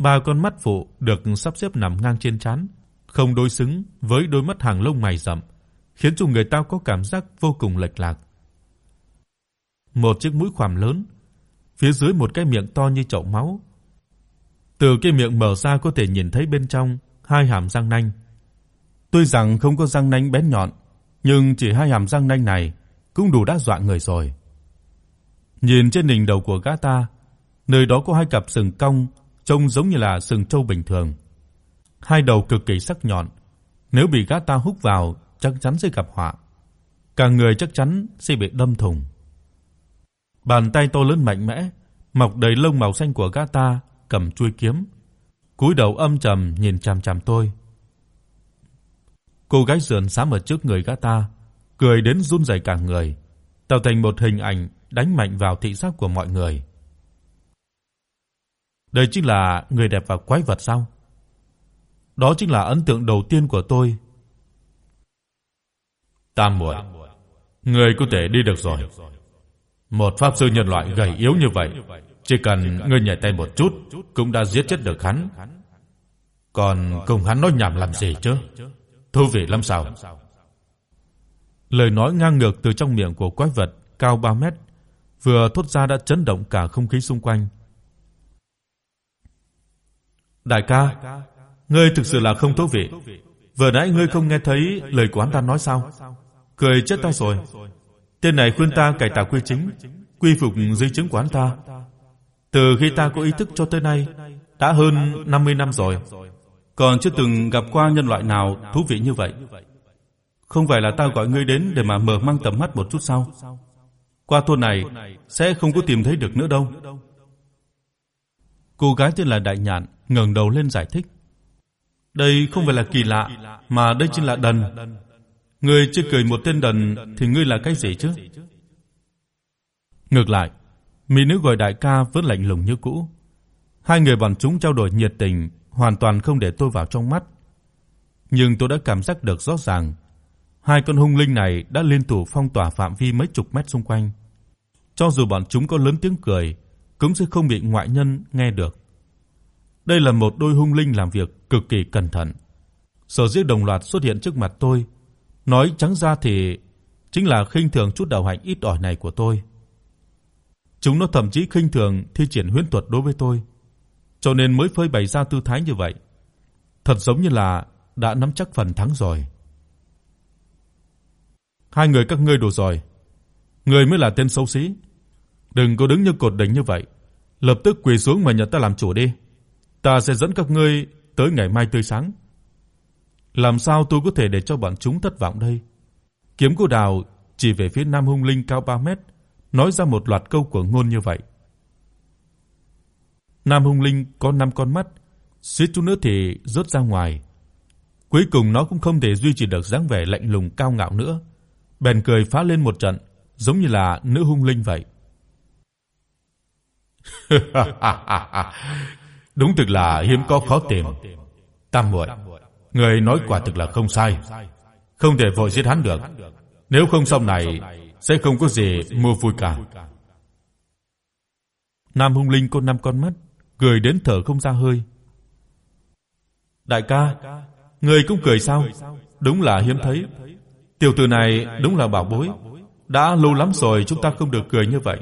Ba con mắt phụ được sắp xếp nằm ngang trên trán, không đối xứng với đôi mắt hàng lông mày rậm, khiến cho người ta có cảm giác vô cùng lệch lạc. Một chiếc mũi khoằm lớn, phía dưới một cái miệng to như chậu máu. Từ cái miệng mở ra có thể nhìn thấy bên trong hai hàm răng nanh. Tuy rằng không có răng nanh bén nhọn, nhưng chỉ hai hàm răng nanh này cũng đủ đe dọa người rồi. Nhìn trên đỉnh đầu của gã ta, nơi đó có hai cặp sừng cong trông giống như là sừng trâu bình thường. Hai đầu cực kỳ sắc nhọn, nếu bị gã ta húc vào chắc chắn sẽ gặp họa. Cả người chắc chắn sẽ bị đâm thủng. Bàn tay to lớn mạnh mẽ, mọc đầy lông màu xanh của gã ta cầm chuôi kiếm, cúi đầu âm trầm nhìn chằm chằm tôi. Cô gái sườn xám ở trước người gã ta, cười đến run rẩy cả người, tạo thành một hình ảnh đánh mạnh vào thị giác của mọi người. Đây chính là người đẹp và quái vật sao? Đó chính là ấn tượng đầu tiên của tôi. Tam muội, ngươi có thể đi được rồi. Một pháp sư nhân loại gầy yếu như vậy, chỉ cần ngươi nhảy tay một chút cũng đã giết chết được hắn. Còn cùng hắn nói nhảm làm gì chứ? Thú vị lắm sao? Lời nói ngang ngược từ trong miệng của quái vật cao 3 mét vừa thốt ra đã chấn động cả không khí xung quanh. Đại ca, ngươi thực sự là không thú vị. Vừa nãy ngươi không nghe thấy lời của hắn ta nói sao? Cười chết ta rồi. Tên này khuyên ta cải tạo quy chính, quy phục di chứng của hắn ta. Từ khi ta có ý thức cho tới nay, đã hơn 50 năm rồi, còn chưa từng gặp qua nhân loại nào thú vị như vậy. Không phải là ta gọi ngươi đến để mà mở mang tầm mắt một chút sao? Qua thôn này sẽ không có tìm thấy được nữa đâu. Cô gái tên là Đại Nhạn ngẩng đầu lên giải thích. Đây không phải là kỳ lạ, mà đây chính là đần. Ngươi chưa cười một tên đần thì ngươi là cái gì chứ? Ngược lại, mỹ nữ gọi đại ca vẫn lạnh lùng như cũ. Hai người bọn chúng trao đổi nhiệt tình, hoàn toàn không để tôi vào trong mắt. Nhưng tôi đã cảm giác được rõ ràng, hai con hung linh này đã liên tục phong tỏa phạm vi mấy chục mét xung quanh. Cho dù bọn chúng có lớn tiếng cười, cũng sẽ không bị ngoại nhân nghe được. Đây là một đôi hung linh làm việc cực kỳ cẩn thận. Sở dĩ đồng loạt xuất hiện trước mặt tôi, nói trắng ra thì chính là khinh thường chút đạo hạnh ít ỏi này của tôi. Chúng nó thậm chí khinh thường thi triển huyễn thuật đối với tôi, cho nên mới phơi bày ra tư thái như vậy. Thật giống như là đã nắm chắc phần thắng rồi. Hai người các ngươi đủ rồi. Ngươi mới là tên xấu xí. Đừng có đứng như cột đỉnh như vậy, lập tức quỳ xuống mà nhận ta làm chủ đi. Ta sẽ dẫn các ngươi tới ngày mai tươi sáng. Làm sao tôi có thể để cho bọn chúng thất vọng đây? Kiếm cô đào chỉ về phía Nam Hung Linh cao 3 mét, nói ra một loạt câu của ngôn như vậy. Nam Hung Linh có 5 con mắt, suýt chút nữa thì rớt ra ngoài. Cuối cùng nó cũng không thể duy trì được dáng vẻ lạnh lùng cao ngạo nữa, bèn cười phá lên một trận, giống như là nữ hung linh vậy. [laughs] Đúng thực là hiếm có khó tìm. Tam muội, người nói quả thực là không sai. Không thể vội giết hắn được. Nếu không xong này sẽ không có gì mua vui cả. Nam Hung Linh cô năm con mắt, cười đến thở không ra hơi. Đại ca, người cũng cười sao? Đúng là hiếm thấy. Tiểu tử này đúng là bảo bối. Đã lâu lắm rồi chúng ta không được cười như vậy.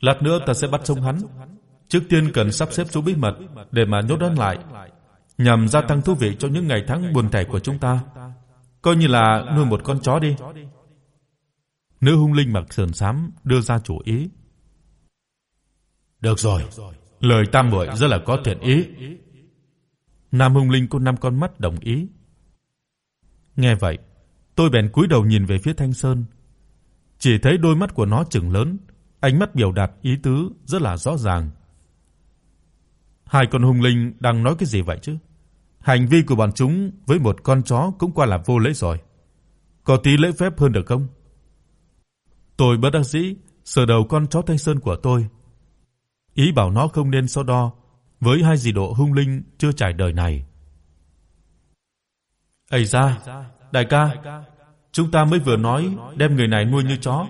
Lát nữa ta sẽ bắt sống hắn. Trước tiên cần sắp xếp chỗ bí mật để mà nhốt hắn lại, nhằm gia tăng thú vị cho những ngày tháng buồn tẻ của chúng ta. Coi như là nuôi một con chó đi. Nữ hung linh mặc sườn xám đưa ra chủ ý. Được rồi, lời tam muội rất là có thiện ý. Nam hung linh có năm con mắt đồng ý. Nghe vậy, tôi bèn cúi đầu nhìn về phía Thanh Sơn. Chỉ thấy đôi mắt của nó trừng lớn, ánh mắt biểu đạt ý tứ rất là rõ ràng. Hai con hung linh đang nói cái gì vậy chứ? Hành vi của bọn chúng với một con chó cũng qua là vô lễ rồi. Có tí lễ phép hơn được không? Tôi bất đắc dĩ sờ đầu con chó Thanh Sơn của tôi. Ý bảo nó không nên so đo với hai dị độ hung linh chưa trải đời này. Ây da, đại ca, chúng ta mới vừa nói đem người này nuôi như chó.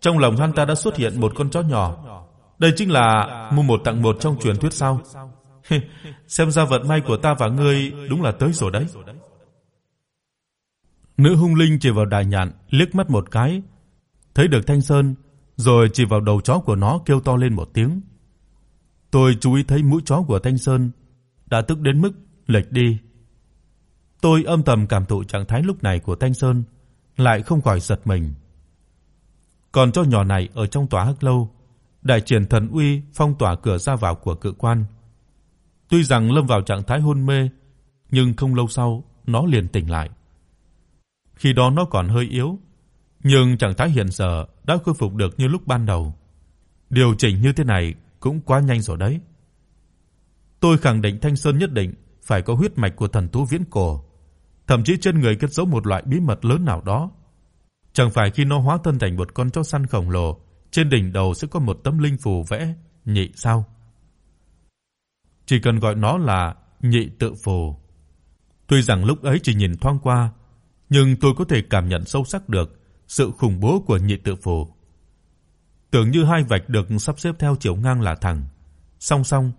Trong lòng hắn ta đã xuất hiện một con chó nhỏ. Đây chính là mua một tặng một trong truyền thuyết sao? [laughs] Xem ra vận may của ta và ngươi đúng là tới rồi đấy. Nữ hung linh chỉ vào đại nhạn liếc mắt một cái, thấy được Thanh Sơn, rồi chỉ vào đầu chó của nó kêu to lên một tiếng. Tôi chú ý thấy mũi chó của Thanh Sơn đã tức đến mức lệch đi. Tôi âm thầm cảm thụ trạng thái lúc này của Thanh Sơn, lại không khỏi giật mình. Còn cho nhỏ này ở trong tòa hắc lâu, đại triển thần uy phong tỏa cửa ra vào của cự quan. Tuy rằng lâm vào trạng thái hôn mê, nhưng không lâu sau nó liền tỉnh lại. Khi đó nó còn hơi yếu, nhưng trạng thái hiện giờ đã khôi phục được như lúc ban đầu. Điều chỉnh như thế này cũng quá nhanh rồi đấy. Tôi khẳng định Thanh Sơn nhất định phải có huyết mạch của thần thú viễn cổ, thậm chí trên người cất giấu một loại bí mật lớn nào đó. Chẳng phải khi nó hóa thân thành một con chó săn khổng lồ, trên đỉnh đầu sẽ có một tấm linh phù vẽ nhị sao? Chỉ cần gọi nó là nhị tự phù. Tuy rằng lúc ấy chỉ nhìn thoáng qua, nhưng tôi có thể cảm nhận sâu sắc được sự khủng bố của nhị tự phù. Tưởng như hai vạch được sắp xếp theo chiều ngang là thẳng, song song,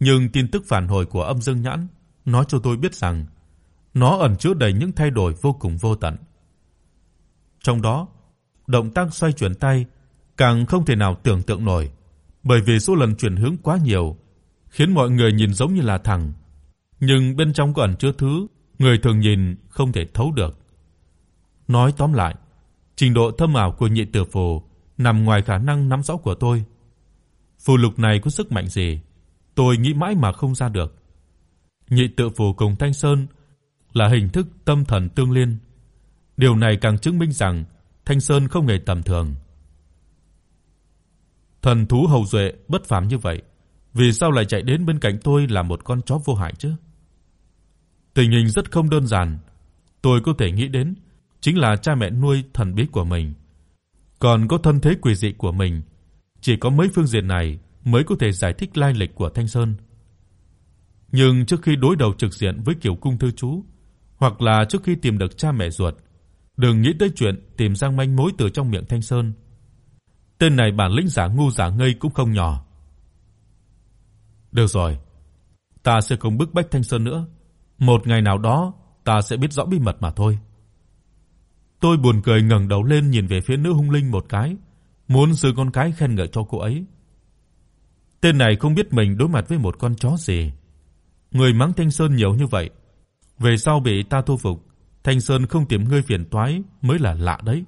nhưng tin tức phản hồi của Âm Dương Nhãn nói cho tôi biết rằng nó ẩn chứa đầy những thay đổi vô cùng vô tận. Trong đó, động tác xoay chuyển tay càng không thể nào tưởng tượng nổi, bởi vì số lần chuyển hướng quá nhiều, khiến mọi người nhìn giống như là thẳng, nhưng bên trong có ẩn chứa thứ người thường nhìn không thể thấu được. Nói tóm lại, trình độ thâm ảo của nhị tử phù nằm ngoài khả năng nắm rõ của tôi. Phù lục này có sức mạnh gì, tôi nghĩ mãi mà không ra được. Nhị tự phù cùng Thanh Sơn là hình thức tâm thần tương liên. Điều này càng chứng minh rằng Thanh Sơn không hề tầm thường. Thần thú hầu duệ bất phàm như vậy, vì sao lại chạy đến bên cạnh tôi là một con chó vô hại chứ? Tình hình rất không đơn giản, tôi có thể nghĩ đến chính là cha mẹ nuôi thần bí của mình, còn có thân thế quỷ dị của mình, chỉ có mấy phương diện này mới có thể giải thích lai lịch của Thanh Sơn. Nhưng trước khi đối đầu trực diện với Kiều cung thư chú, hoặc là trước khi tìm được cha mẹ ruột, đừng nghĩ tới chuyện tìm ra manh mối từ trong miệng Thanh Sơn. Tên này bản lĩnh giả ngu giả ngây cũng không nhỏ. Được rồi, ta sẽ không bức bách Thanh Sơn nữa, một ngày nào đó ta sẽ biết rõ bí mật mà thôi. Tôi buồn cười ngẩng đầu lên nhìn về phía nữ hung linh một cái, muốn giơ con cái khen ngợi cho cô ấy. Tên này không biết mình đối mặt với một con chó gì. Người mắng Thanh Sơn nhiều như vậy, về sau bị ta thu phục, Thanh Sơn không tìm ngươi phiền toái mới là lạ đấy.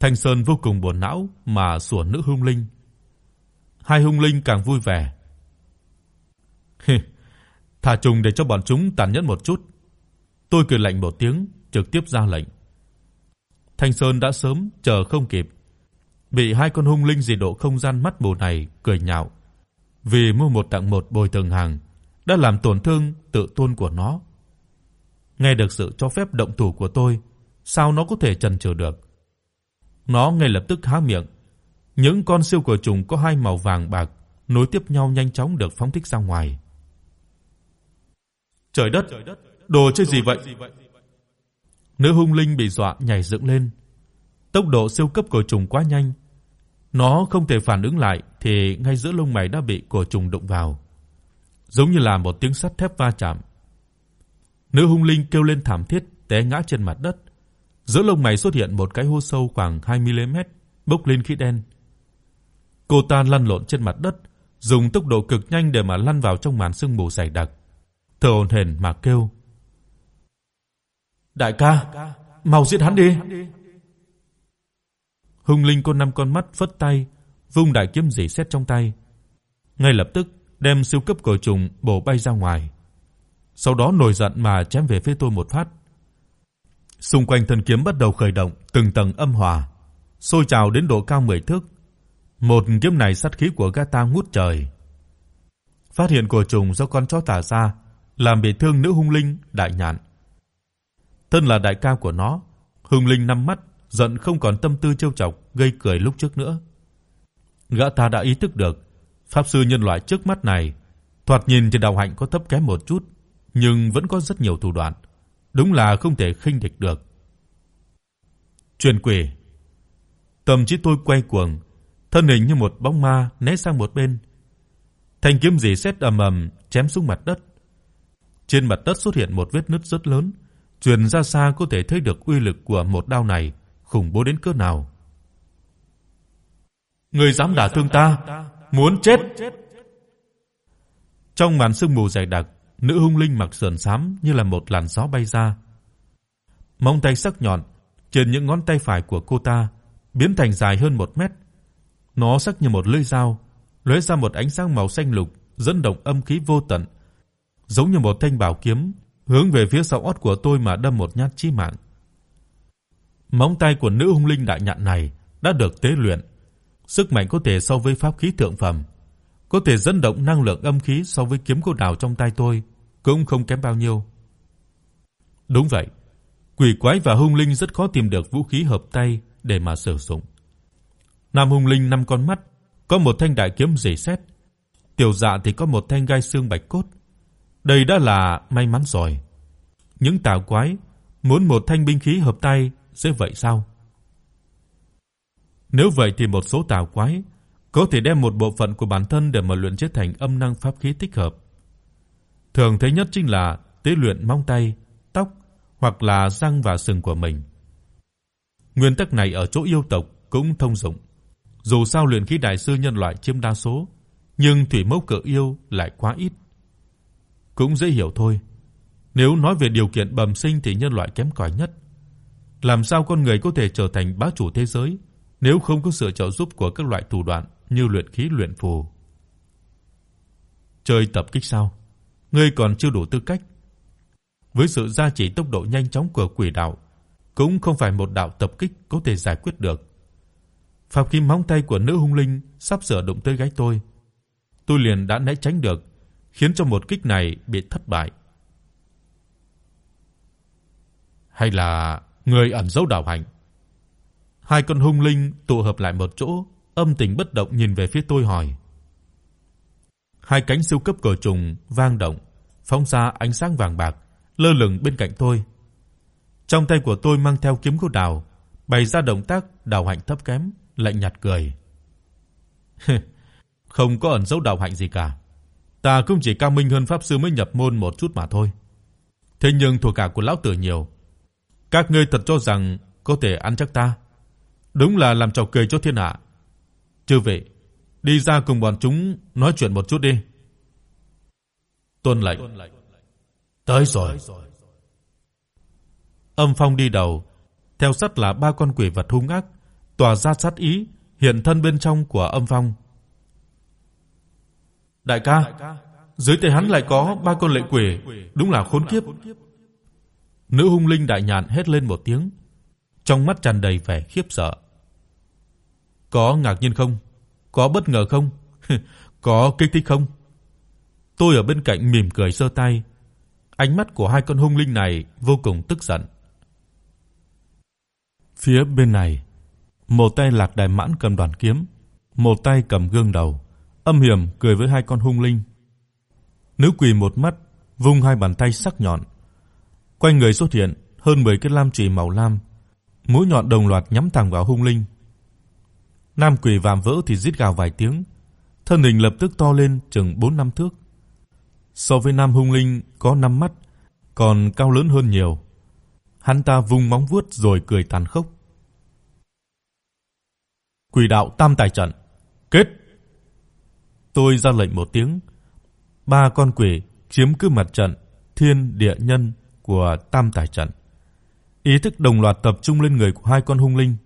Thanh Sơn vô cùng buồn não mà sủa nữ hung linh. Hai hung linh càng vui vẻ. Thả trùng để cho bọn chúng tàn nhẫn một chút. Tôi cười lạnh một tiếng, trực tiếp ra lệnh. Thanh Sơn đã sớm chờ không kịp, bị hai con hung linh dị độ không gian mắt mù này cười nhạo, vì mua một tặng một bồi thường hàng đã làm tổn thương tự tôn của nó. Nghe được sự cho phép động thủ của tôi, sao nó có thể chần chừ được? Nó ngay lập tức há miệng. Những con siêu cổ trùng có hai màu vàng bạc nối tiếp nhau nhanh chóng được phóng thích ra ngoài. Trời đất, đồ chơi gì vậy? Nữ hung linh bị dọa nhảy dựng lên. Tốc độ siêu cấp cổ trùng quá nhanh, nó không thể phản ứng lại thì ngay giữa lông mày đã bị cổ trùng đụng vào, giống như là một tiếng sắt thép va chạm. Nữ hung linh kêu lên thảm thiết, té ngã trên mặt đất. Giữa lông mày xuất hiện một cái hố sâu khoảng 2 mm, bốc lên khí đen. Cô ta lăn lộn trên mặt đất, dùng tốc độ cực nhanh để mà lăn vào trong màn sương mù dày đặc. Thở hổn hển mà kêu: "Đại ca, mau giết hắn đi." Hung linh con năm con mắt phất tay, vung đại kiếm rỉ sét trong tay. Ngay lập tức đem siêu cấp cổ trùng bổ bay ra ngoài. sau đó nổi giận mà chém về phía tôi một phát. Xung quanh thân kiếm bắt đầu khởi động từng tầng âm hòa, sôi trào đến độ cao 10 thước. Một kiếm này sát khí của gã ta ngút trời. Phát hiện của trùng do con chó thả ra, làm bị thương nữ hung linh đại nhạn. Thân là đại ca của nó, hung linh năm mắt, giận không còn tâm tư trêu chọc gây cười lúc trước nữa. Gã ta đã ý thức được, pháp sư nhân loại trước mắt này, thoạt nhìn thì đạo hạnh có thấp kém một chút, nhưng vẫn có rất nhiều thủ đoạn, đúng là không thể khinh địch được. Truyền quỷ. Tâm trí tôi quay cuồng, thân hình như một bóng ma né sang một bên. Thanh kiếm rỉ sét ầm ầm chém xuống mặt đất. Trên mặt đất xuất hiện một vết nứt rất lớn, truyền ra xa có thể thấy được uy lực của một đao này khủng bố đến cỡ nào. Ngươi dám đả thương ta, muốn chết. Trong màn sương mù dày đặc, nữ hung linh mặc sườn xám như là một làn gió bay ra. Móng tay sắc nhọn trên những ngón tay phải của cô ta biến thành dài hơn 1 mét. Nó sắc như một lưỡi dao, lóe ra một ánh sáng màu xanh lục, dẫn động âm khí vô tận, giống như một thanh bảo kiếm hướng về phía sau ót của tôi mà đâm một nhát chí mạng. Móng tay của nữ hung linh đại nhạn này đã được tế luyện, sức mạnh có thể so với pháp khí thượng phẩm, có thể dẫn động năng lượng âm khí so với kiếm cô đào trong tay tôi, cũng không kém bao nhiêu. Đúng vậy, quỷ quái và hung linh rất khó tìm được vũ khí hợp tay để mà sử dụng. Nam hung linh năm con mắt, có một thanh đại kiếm rỉ sét, tiểu dạ thì có một thanh gai xương bạch cốt. Đây đã là may mắn rồi. Những tà quái muốn một thanh binh khí hợp tay sẽ vậy sao? Nếu vậy thì một số tà quái có thể đem một bộ phận của bản thân để mà luyện chế thành âm năng pháp khí thích hợp. Thường thấy nhất chính là tế luyện móng tay, tóc hoặc là răng và sừng của mình. Nguyên tắc này ở chỗ yêu tộc cũng thông dụng. Dù sao luyện khí đại sư nhân loại chiếm đa số, nhưng thủy mộc cự yêu lại quá ít. Cũng dễ hiểu thôi. Nếu nói về điều kiện bẩm sinh thì nhân loại kém cỏi nhất. Làm sao con người có thể trở thành bá chủ thế giới nếu không có sự trợ giúp của các loại thủ đoạn như luyện khí luyện phù? Chơi tập kích sao? Ngươi còn chưa đủ tư cách. Với sự gia trì tốc độ nhanh chóng của quỷ đạo, cũng không phải một đạo tập kích có thể giải quyết được. Pháp khí móng tay của nữ hung linh sắp sửa đụng tới gáy tôi. Tôi liền đã né tránh được, khiến cho một kích này bị thất bại. Hay là người ẩn giấu đạo hành? Hai con hung linh tụ hợp lại một chỗ, âm tình bất động nhìn về phía tôi hỏi. Hai cánh siêu cấp cờ trùng vang động, phóng ra ánh sáng vàng bạc, lơ lửng bên cạnh tôi. Trong tay của tôi mang theo kiếm gỗ đào, bày ra động tác đào hạnh thấp kém, lạnh nhạt cười. [laughs] Không có ẩn dấu đạo hạnh gì cả. Ta cũng chỉ cao minh hơn pháp sư mới nhập môn một chút mà thôi. Thế nhưng thuộc cả của lão tử nhiều. Các ngươi thật cho rằng có thể ăn chắc ta? Đúng là làm trò cười cho thiên hạ. Chư vị, đi ra cùng bọn chúng nói chuyện một chút đi. Tuân lệnh. Tới rồi. Âm Phong đi đầu, theo sát là ba con quỷ vật hung ác, tỏa ra sát ý, hiện thân bên trong của Âm Phong. Đại ca, dưới tay hắn lại có ba con lệ quỷ, đúng là khốn kiếp. Nữ hung linh đại nhạn hét lên một tiếng, trong mắt tràn đầy vẻ khiếp sợ. Có ngạc nhiên không? Có bất ngờ không? [laughs] có kích thích không? Tôi ở bên cạnh mỉm cười giơ tay. Ánh mắt của hai con hung linh này vô cùng tức giận. Phía bên này, một tay Lạc Đại Mãn cầm đoàn kiếm, một tay cầm gương đầu, âm hiểm cười với hai con hung linh. Nữ quỷ một mắt vung hai bàn tay sắc nhọn. Quanh người xuất hiện hơn 10 cái lam chùy màu lam, mũi nhọn đồng loạt nhắm thẳng vào hung linh. Nam quỷ vạm vỡ thì rít gào vài tiếng, thân hình lập tức to lên chừng 4 năm thước. So với Nam hung linh có 5 mắt, còn cao lớn hơn nhiều. Hắn ta vung móng vuốt rồi cười tàn khốc. Quỷ đạo tam tài trận, kết. Tôi ra lệnh một tiếng, ba con quỷ chiếm cứ mặt trận thiên địa nhân của tam tài trận. Ý thức đồng loạt tập trung lên người của hai con hung linh.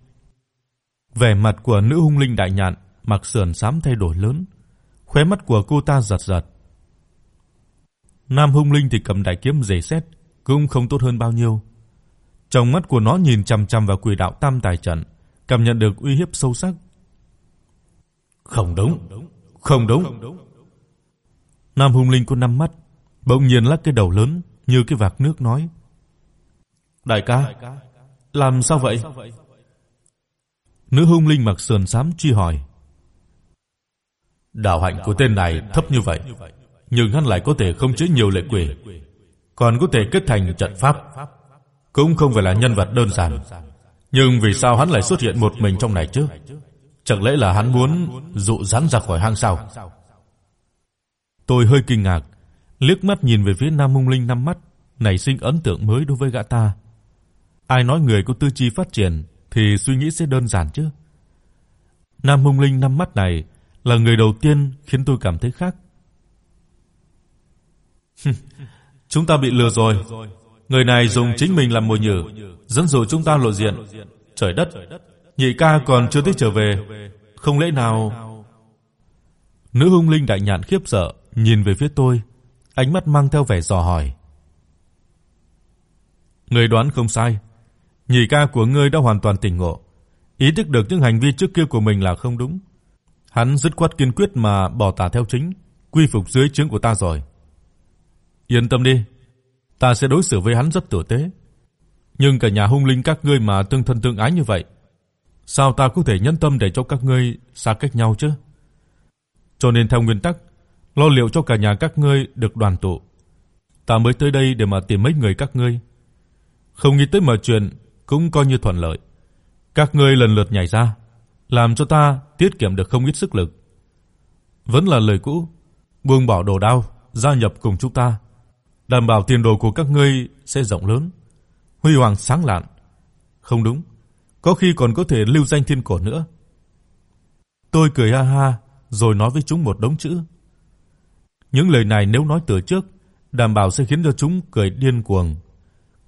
Vẻ mặt của nữ hung linh đại nhạn mặc sườn xám thay đổi lớn, khóe mắt của cô ta giật giật. Nam Hung Linh thì cầm đại kiếm rầy sét, cũng không tốt hơn bao nhiêu. Trong mắt của nó nhìn chằm chằm vào quỷ đạo tam tài trận, cảm nhận được uy hiếp sâu sắc. Không đúng, không đúng. Nam Hung Linh có năm mắt, bỗng nhiên lắc cái đầu lớn như cái vạc nước nói: "Đại ca, làm sao vậy?" Nữ Hung Linh mặc sườn xám truy hỏi: Đạo hạnh của tên này thấp như vậy, nhưng hắn lại có thể không chế nhiều lệ quỷ, còn có thể kết thành trận pháp, cũng không phải là nhân vật đơn giản. Nhưng vì sao hắn lại xuất hiện một mình trong này chứ? Chẳng lẽ là hắn muốn dụ rắn ra khỏi hang sao? Tôi hơi kinh ngạc, liếc mắt nhìn về phía Nam Mông Linh năm mắt, nảy sinh ấn tượng mới đối với gã ta. Ai nói người có tư chi phát triển thì suy nghĩ sẽ đơn giản chứ? Nam Mông Linh năm mắt này là người đầu tiên khiến tôi cảm thấy khác. [laughs] chúng ta bị lừa rồi. Người này dùng chính mình làm mồi nhử, dẫn dụ chúng ta lộ diện. Trời đất, nhị ca còn chưa tới trở về, không lẽ nào Nữ hung linh đại nhạn khiếp sợ nhìn về phía tôi, ánh mắt mang theo vẻ dò hỏi. Người đoán không sai, nhị ca của ngươi đã hoàn toàn tỉnh ngộ, ý thức được những hành vi trước kia của mình là không đúng. Hắn dứt khoát kiên quyết mà bỏ tà theo chính, quy phục dưới trướng của ta rồi. Yên tâm đi, ta sẽ đối xử với hắn rất tử tế. Nhưng cả nhà hung linh các ngươi mà tương thân tương ái như vậy, sao ta có thể nhẫn tâm để cho các ngươi xa cách nhau chứ? Cho nên theo nguyên tắc, lo liệu cho cả nhà các ngươi được đoàn tụ. Ta mới tới đây để mà tìm mấy người các ngươi. Không nghĩ tới mà chuyện cũng coi như thuận lợi. Các ngươi lần lượt nhảy ra, làm cho ta tiết kiệm được không ít sức lực. Vẫn là lời cũ, buông bỏ đồ đao, gia nhập cùng chúng ta, đảm bảo tiền đồ của các ngươi sẽ rộng lớn, huy hoàng sáng lạn. Không đúng, có khi còn có thể lưu danh thiên cổ nữa. Tôi cười ha ha, rồi nói với chúng một đống chữ. Những lời này nếu nói từ trước, đảm bảo sẽ khiến cho chúng cười điên cuồng.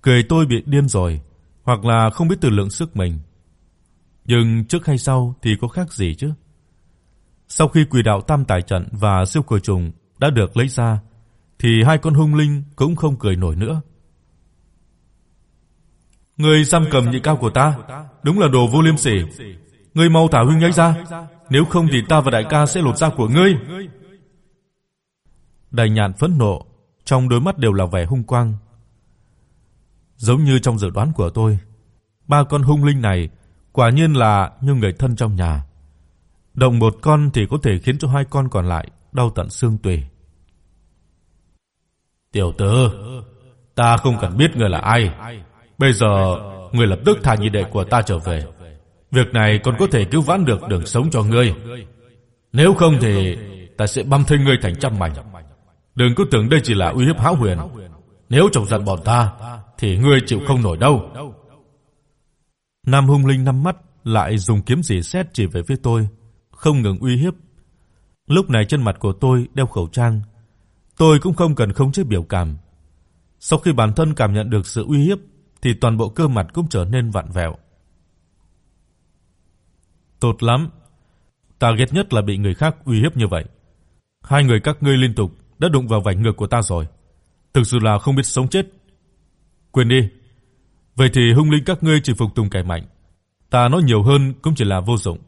Cười tôi bị điên rồi, hoặc là không biết tự lượng sức mình. Nhưng trước hay sau thì có khác gì chứ? Sau khi quỷ đạo tam tài trận và siêu cờ trùng đã được lấy ra, thì hai con hung linh cũng không cười nổi nữa. Ngươi giam cầm nhị cao của ta, đúng là đồ vô liêm sỉ. Ngươi mau thả huynh ấy ra, nếu không thì ta và đại ca sẽ lột da của ngươi. Đại nhạn phẫn nộ, trong đôi mắt đều là vẻ hung quang. Giống như trong dự đoán của tôi, ba con hung linh này quả nhiên là như người thân trong nhà. Động một con thì có thể khiến cho hai con còn lại đau tận xương tủy. Tiểu tử, ta không cần biết người là ai. Bây giờ, người lập tức thả nhị đệ của ta trở về. Việc này còn có thể cứu vãn được đường sống cho ngươi. Nếu không thì ta sẽ băm thây ngươi thành trăm mảnh. Đừng cứ tưởng đây chỉ là uy hiếp hão huyền. Nếu chọc giận bọn ta thì ngươi chịu không nổi đâu. Nam Hung Linh năm mắt lại dùng kiếm rỉ sét chỉ về phía tôi, không ngừng uy hiếp. Lúc này trên mặt của tôi đeo khẩu trang, tôi cũng không cần khống chế biểu cảm. Sau khi bản thân cảm nhận được sự uy hiếp thì toàn bộ cơ mặt cũng trở nên vặn vẹo. Tốt lắm. Ta ghét nhất là bị người khác uy hiếp như vậy. Hai người các ngươi liên tục đã đụng vào vành ngực của ta rồi. Thực sự là không biết sống chết. Quên đi. Vậy thì hung linh các ngươi chỉ phục tùng kẻ mạnh. Ta nói nhiều hơn cũng chỉ là vô dụng.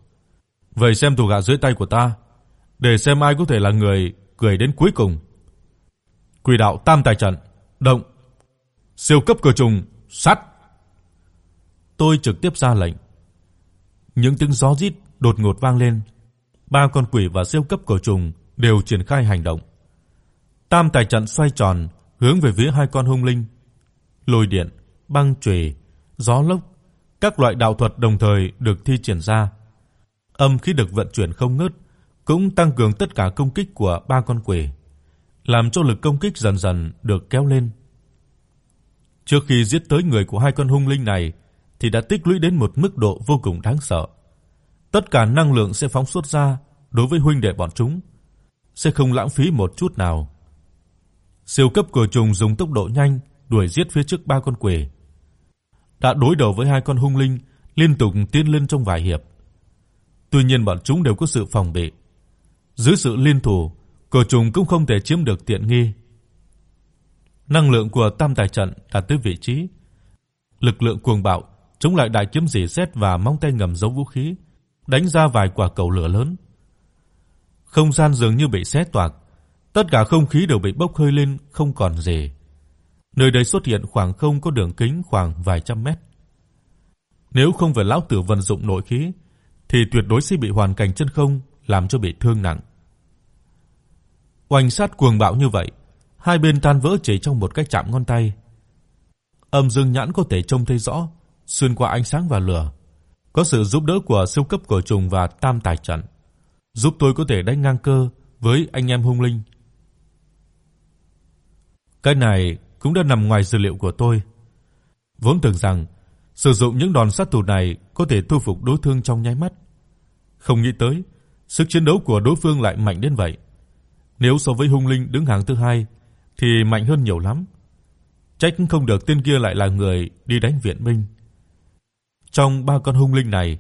Vậy xem thủ gà dưới tay của ta, để xem ai có thể là người cười đến cuối cùng. Quỷ đạo tam tài trận, động. Siêu cấp cờ trùng, sắt. Tôi trực tiếp ra lệnh. Những tiếng gió rít đột ngột vang lên. Ba con quỷ và siêu cấp cổ trùng đều triển khai hành động. Tam tài trận xoay tròn, hướng về phía hai con hung linh. Lôi điện, băng chùy, gió lốc, các loại đạo thuật đồng thời được thi triển ra. Âm khí được vận chuyển không ngớt, cũng tăng cường tất cả công kích của ba con quỷ, làm cho lực công kích dần dần được kéo lên. Trước khi giết tới người của hai con hung linh này, thì đã tích lũy đến một mức độ vô cùng đáng sợ. Tất cả năng lượng sẽ phóng xuất ra đối với huynh đệ bọn chúng, sẽ không lãng phí một chút nào. Siêu cấp cờ trùng dùng tốc độ nhanh đuổi giết phía trước ba con quỷ. Đã đối đầu với hai con hung linh, liên tục tiến lên trong vài hiệp. Tuy nhiên bọn chúng đều có sự phòng bị. Dưới sự liên thủ, cờ trùng cũng không thể chiếm được tiện nghi. Năng lượng của tam tài trận đạt tới vị trí. Lực lượng cuồng bạo chống lại đại kiếm rỉ sét và móng tay ngầm giấu vũ khí, đánh ra vài quả cầu lửa lớn. Không gian dường như bị xé toạc, tất cả không khí đều bị bốc hơi lên không còn gì. Nơi đây xuất hiện khoảng không có đường kính khoảng vài trăm mét. Nếu không phải lão tử vận dụng nội khí thì tuyệt đối sẽ bị hoàn cảnh chân không làm cho bị thương nặng. Oanh sát cuồng bạo như vậy, hai bên tan vỡ chỉ trong một cái chạm ngón tay. Âm Dương nhãn có thể trông thấy rõ xuyên qua ánh sáng và lửa. Có sự giúp đỡ của siêu cấp cổ trùng và tam tài trận, giúp tôi có thể đánh ngang cơ với anh em hung linh. Cái này cũng đã nằm ngoài dự liệu của tôi. Vốn tưởng rằng sử dụng những đòn sát thủ này có thể thu phục đối phương trong nháy mắt. Không nghĩ tới, sức chiến đấu của đối phương lại mạnh đến vậy. Nếu so với hung linh đứng hàng thứ hai thì mạnh hơn nhiều lắm. Trách không được tên kia lại là người đi đánh viện binh. Trong ba con hung linh này,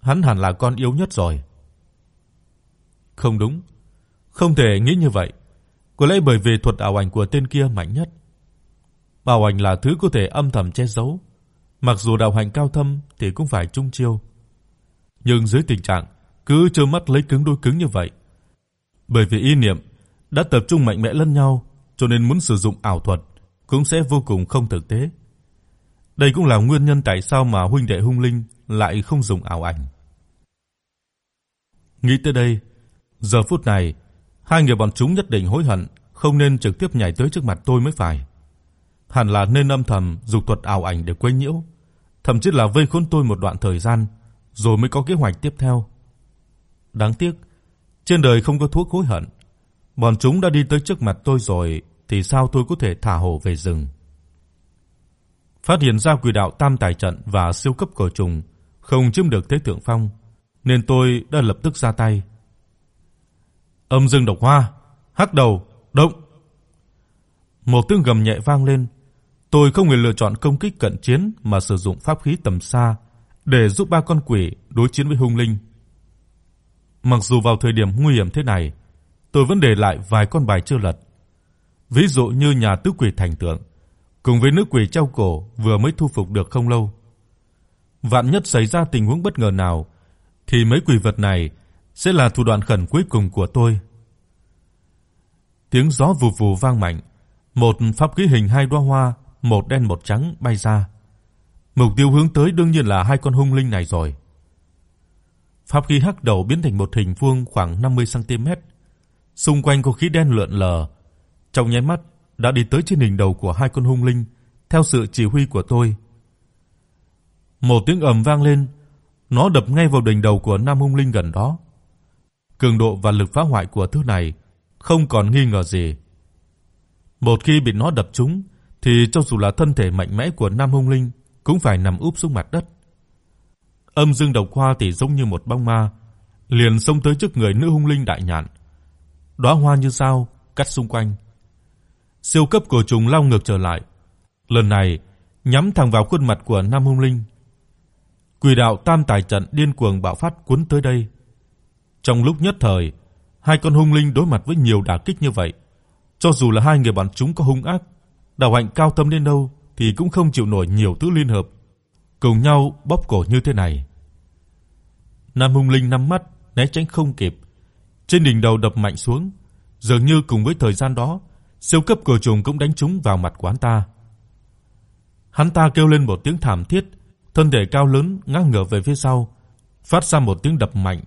hắn hẳn là con yếu nhất rồi. Không đúng, không thể nghĩ như vậy. Có lẽ bởi vì thuật ảo ảnh của tên kia mạnh nhất. Bảo ảnh là thứ có thể âm thầm che giấu, mặc dù đạo hành cao thâm thì cũng phải trung chiêu. Nhưng dưới tình trạng cứ trơ mắt lấy cứng đối cứng như vậy, bởi vì ý niệm đã tập trung mạnh mẽ lẫn nhau, cho nên muốn sử dụng ảo thuật cũng sẽ vô cùng không thực tế. Đây cũng là nguyên nhân tại sao mà huynh đệ hung linh lại không dùng ảo ảnh. Nghĩ tới đây, giờ phút này, hai người bọn chúng nhất định hối hận không nên trực tiếp nhảy tới trước mặt tôi mới phải. Hẳn là nên âm thầm dùng thuật ảo ảnh để quấy nhiễu, thậm chí là vây khốn tôi một đoạn thời gian rồi mới có kế hoạch tiếp theo. Đáng tiếc, trên đời không có thuốc hối hận. Bọn chúng đã đi tới trước mặt tôi rồi thì sao tôi có thể thả hổ về rừng. Phát hiện ra quỷ đạo tam tài trận và siêu cấp cổ trùng không chiếm được thế thượng phong, nên tôi đã lập tức ra tay. Âm dương độc hoa, hắc đầu, động. Một tiếng gầm nhẹ vang lên, tôi không hề lựa chọn công kích cận chiến mà sử dụng pháp khí tầm xa để giúp ba con quỷ đối chiến với hung linh. Mặc dù vào thời điểm nguy hiểm thế này, tôi vẫn để lại vài con bài chưa lật. Ví dụ như nhà tứ quỷ thành tượng, cùng với nữ quỷ treo cổ vừa mới thu phục được không lâu. Vạn nhất xảy ra tình huống bất ngờ nào thì mấy quỷ vật này sẽ là thủ đoạn khẩn cuối cùng của tôi. Tiếng gió vù vù vang mạnh, một pháp khí hình hai đóa hoa, một đen một trắng bay ra. Mục tiêu hướng tới đương nhiên là hai con hung linh này rồi. Pháp khí hắc đầu biến thành một hình vuông khoảng 50 cm. Xung quanh có khí đen lượn lờ, trong nháy mắt đã đi tới trên đỉnh đầu của hai con hung linh theo sự chỉ huy của tôi. Một tiếng ầm vang lên, nó đập ngay vào đỉnh đầu của nam hung linh gần đó. Cường độ và lực phá hoại của thứ này không còn nghi ngờ gì. Một khi bị nó đập trúng thì cho dù là thân thể mạnh mẽ của nam hung linh cũng phải nằm úp xuống mặt đất. Âm dương độc hoa thì giống như một bóng ma, liền xông tới trước người nữ hung linh đại nhạn. Đóa hoa như sao cắt xung quanh. Siêu cấp cổ trùng lao ngược trở lại, lần này nhắm thẳng vào khuôn mặt của Nam Hung Linh. Quỷ đạo Tam Tài trận điên cuồng bạo phát cuốn tới đây. Trong lúc nhất thời, hai con hung linh đối mặt với nhiều đả kích như vậy, cho dù là hai người bọn chúng có hung ác, đạo hạnh cao tâm đến đâu thì cũng không chịu nổi nhiều thứ liên hợp cùng nhau bóp cổ như thế này. Nam Hung Linh nắm mắt né tránh không kịp, trên đỉnh đầu đập mạnh xuống, dường như cùng với thời gian đó, siêu cấp cổ trùng cũng đánh trúng vào mặt quán ta. Hắn ta kêu lên một tiếng thảm thiết, thân thể cao lớn ngã ngửa về phía sau, phát ra một tiếng đập mạnh,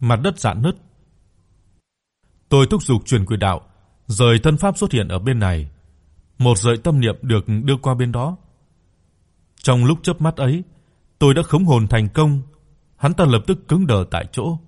mặt đất rạn nứt. Tôi thúc giục truyền quỷ đạo, rời thân pháp xuất hiện ở bên này. Một dợi tâm niệm được đưa qua bên đó. Trong lúc chớp mắt ấy, tôi đã khống hồn thành công, hắn ta lập tức cứng đờ tại chỗ.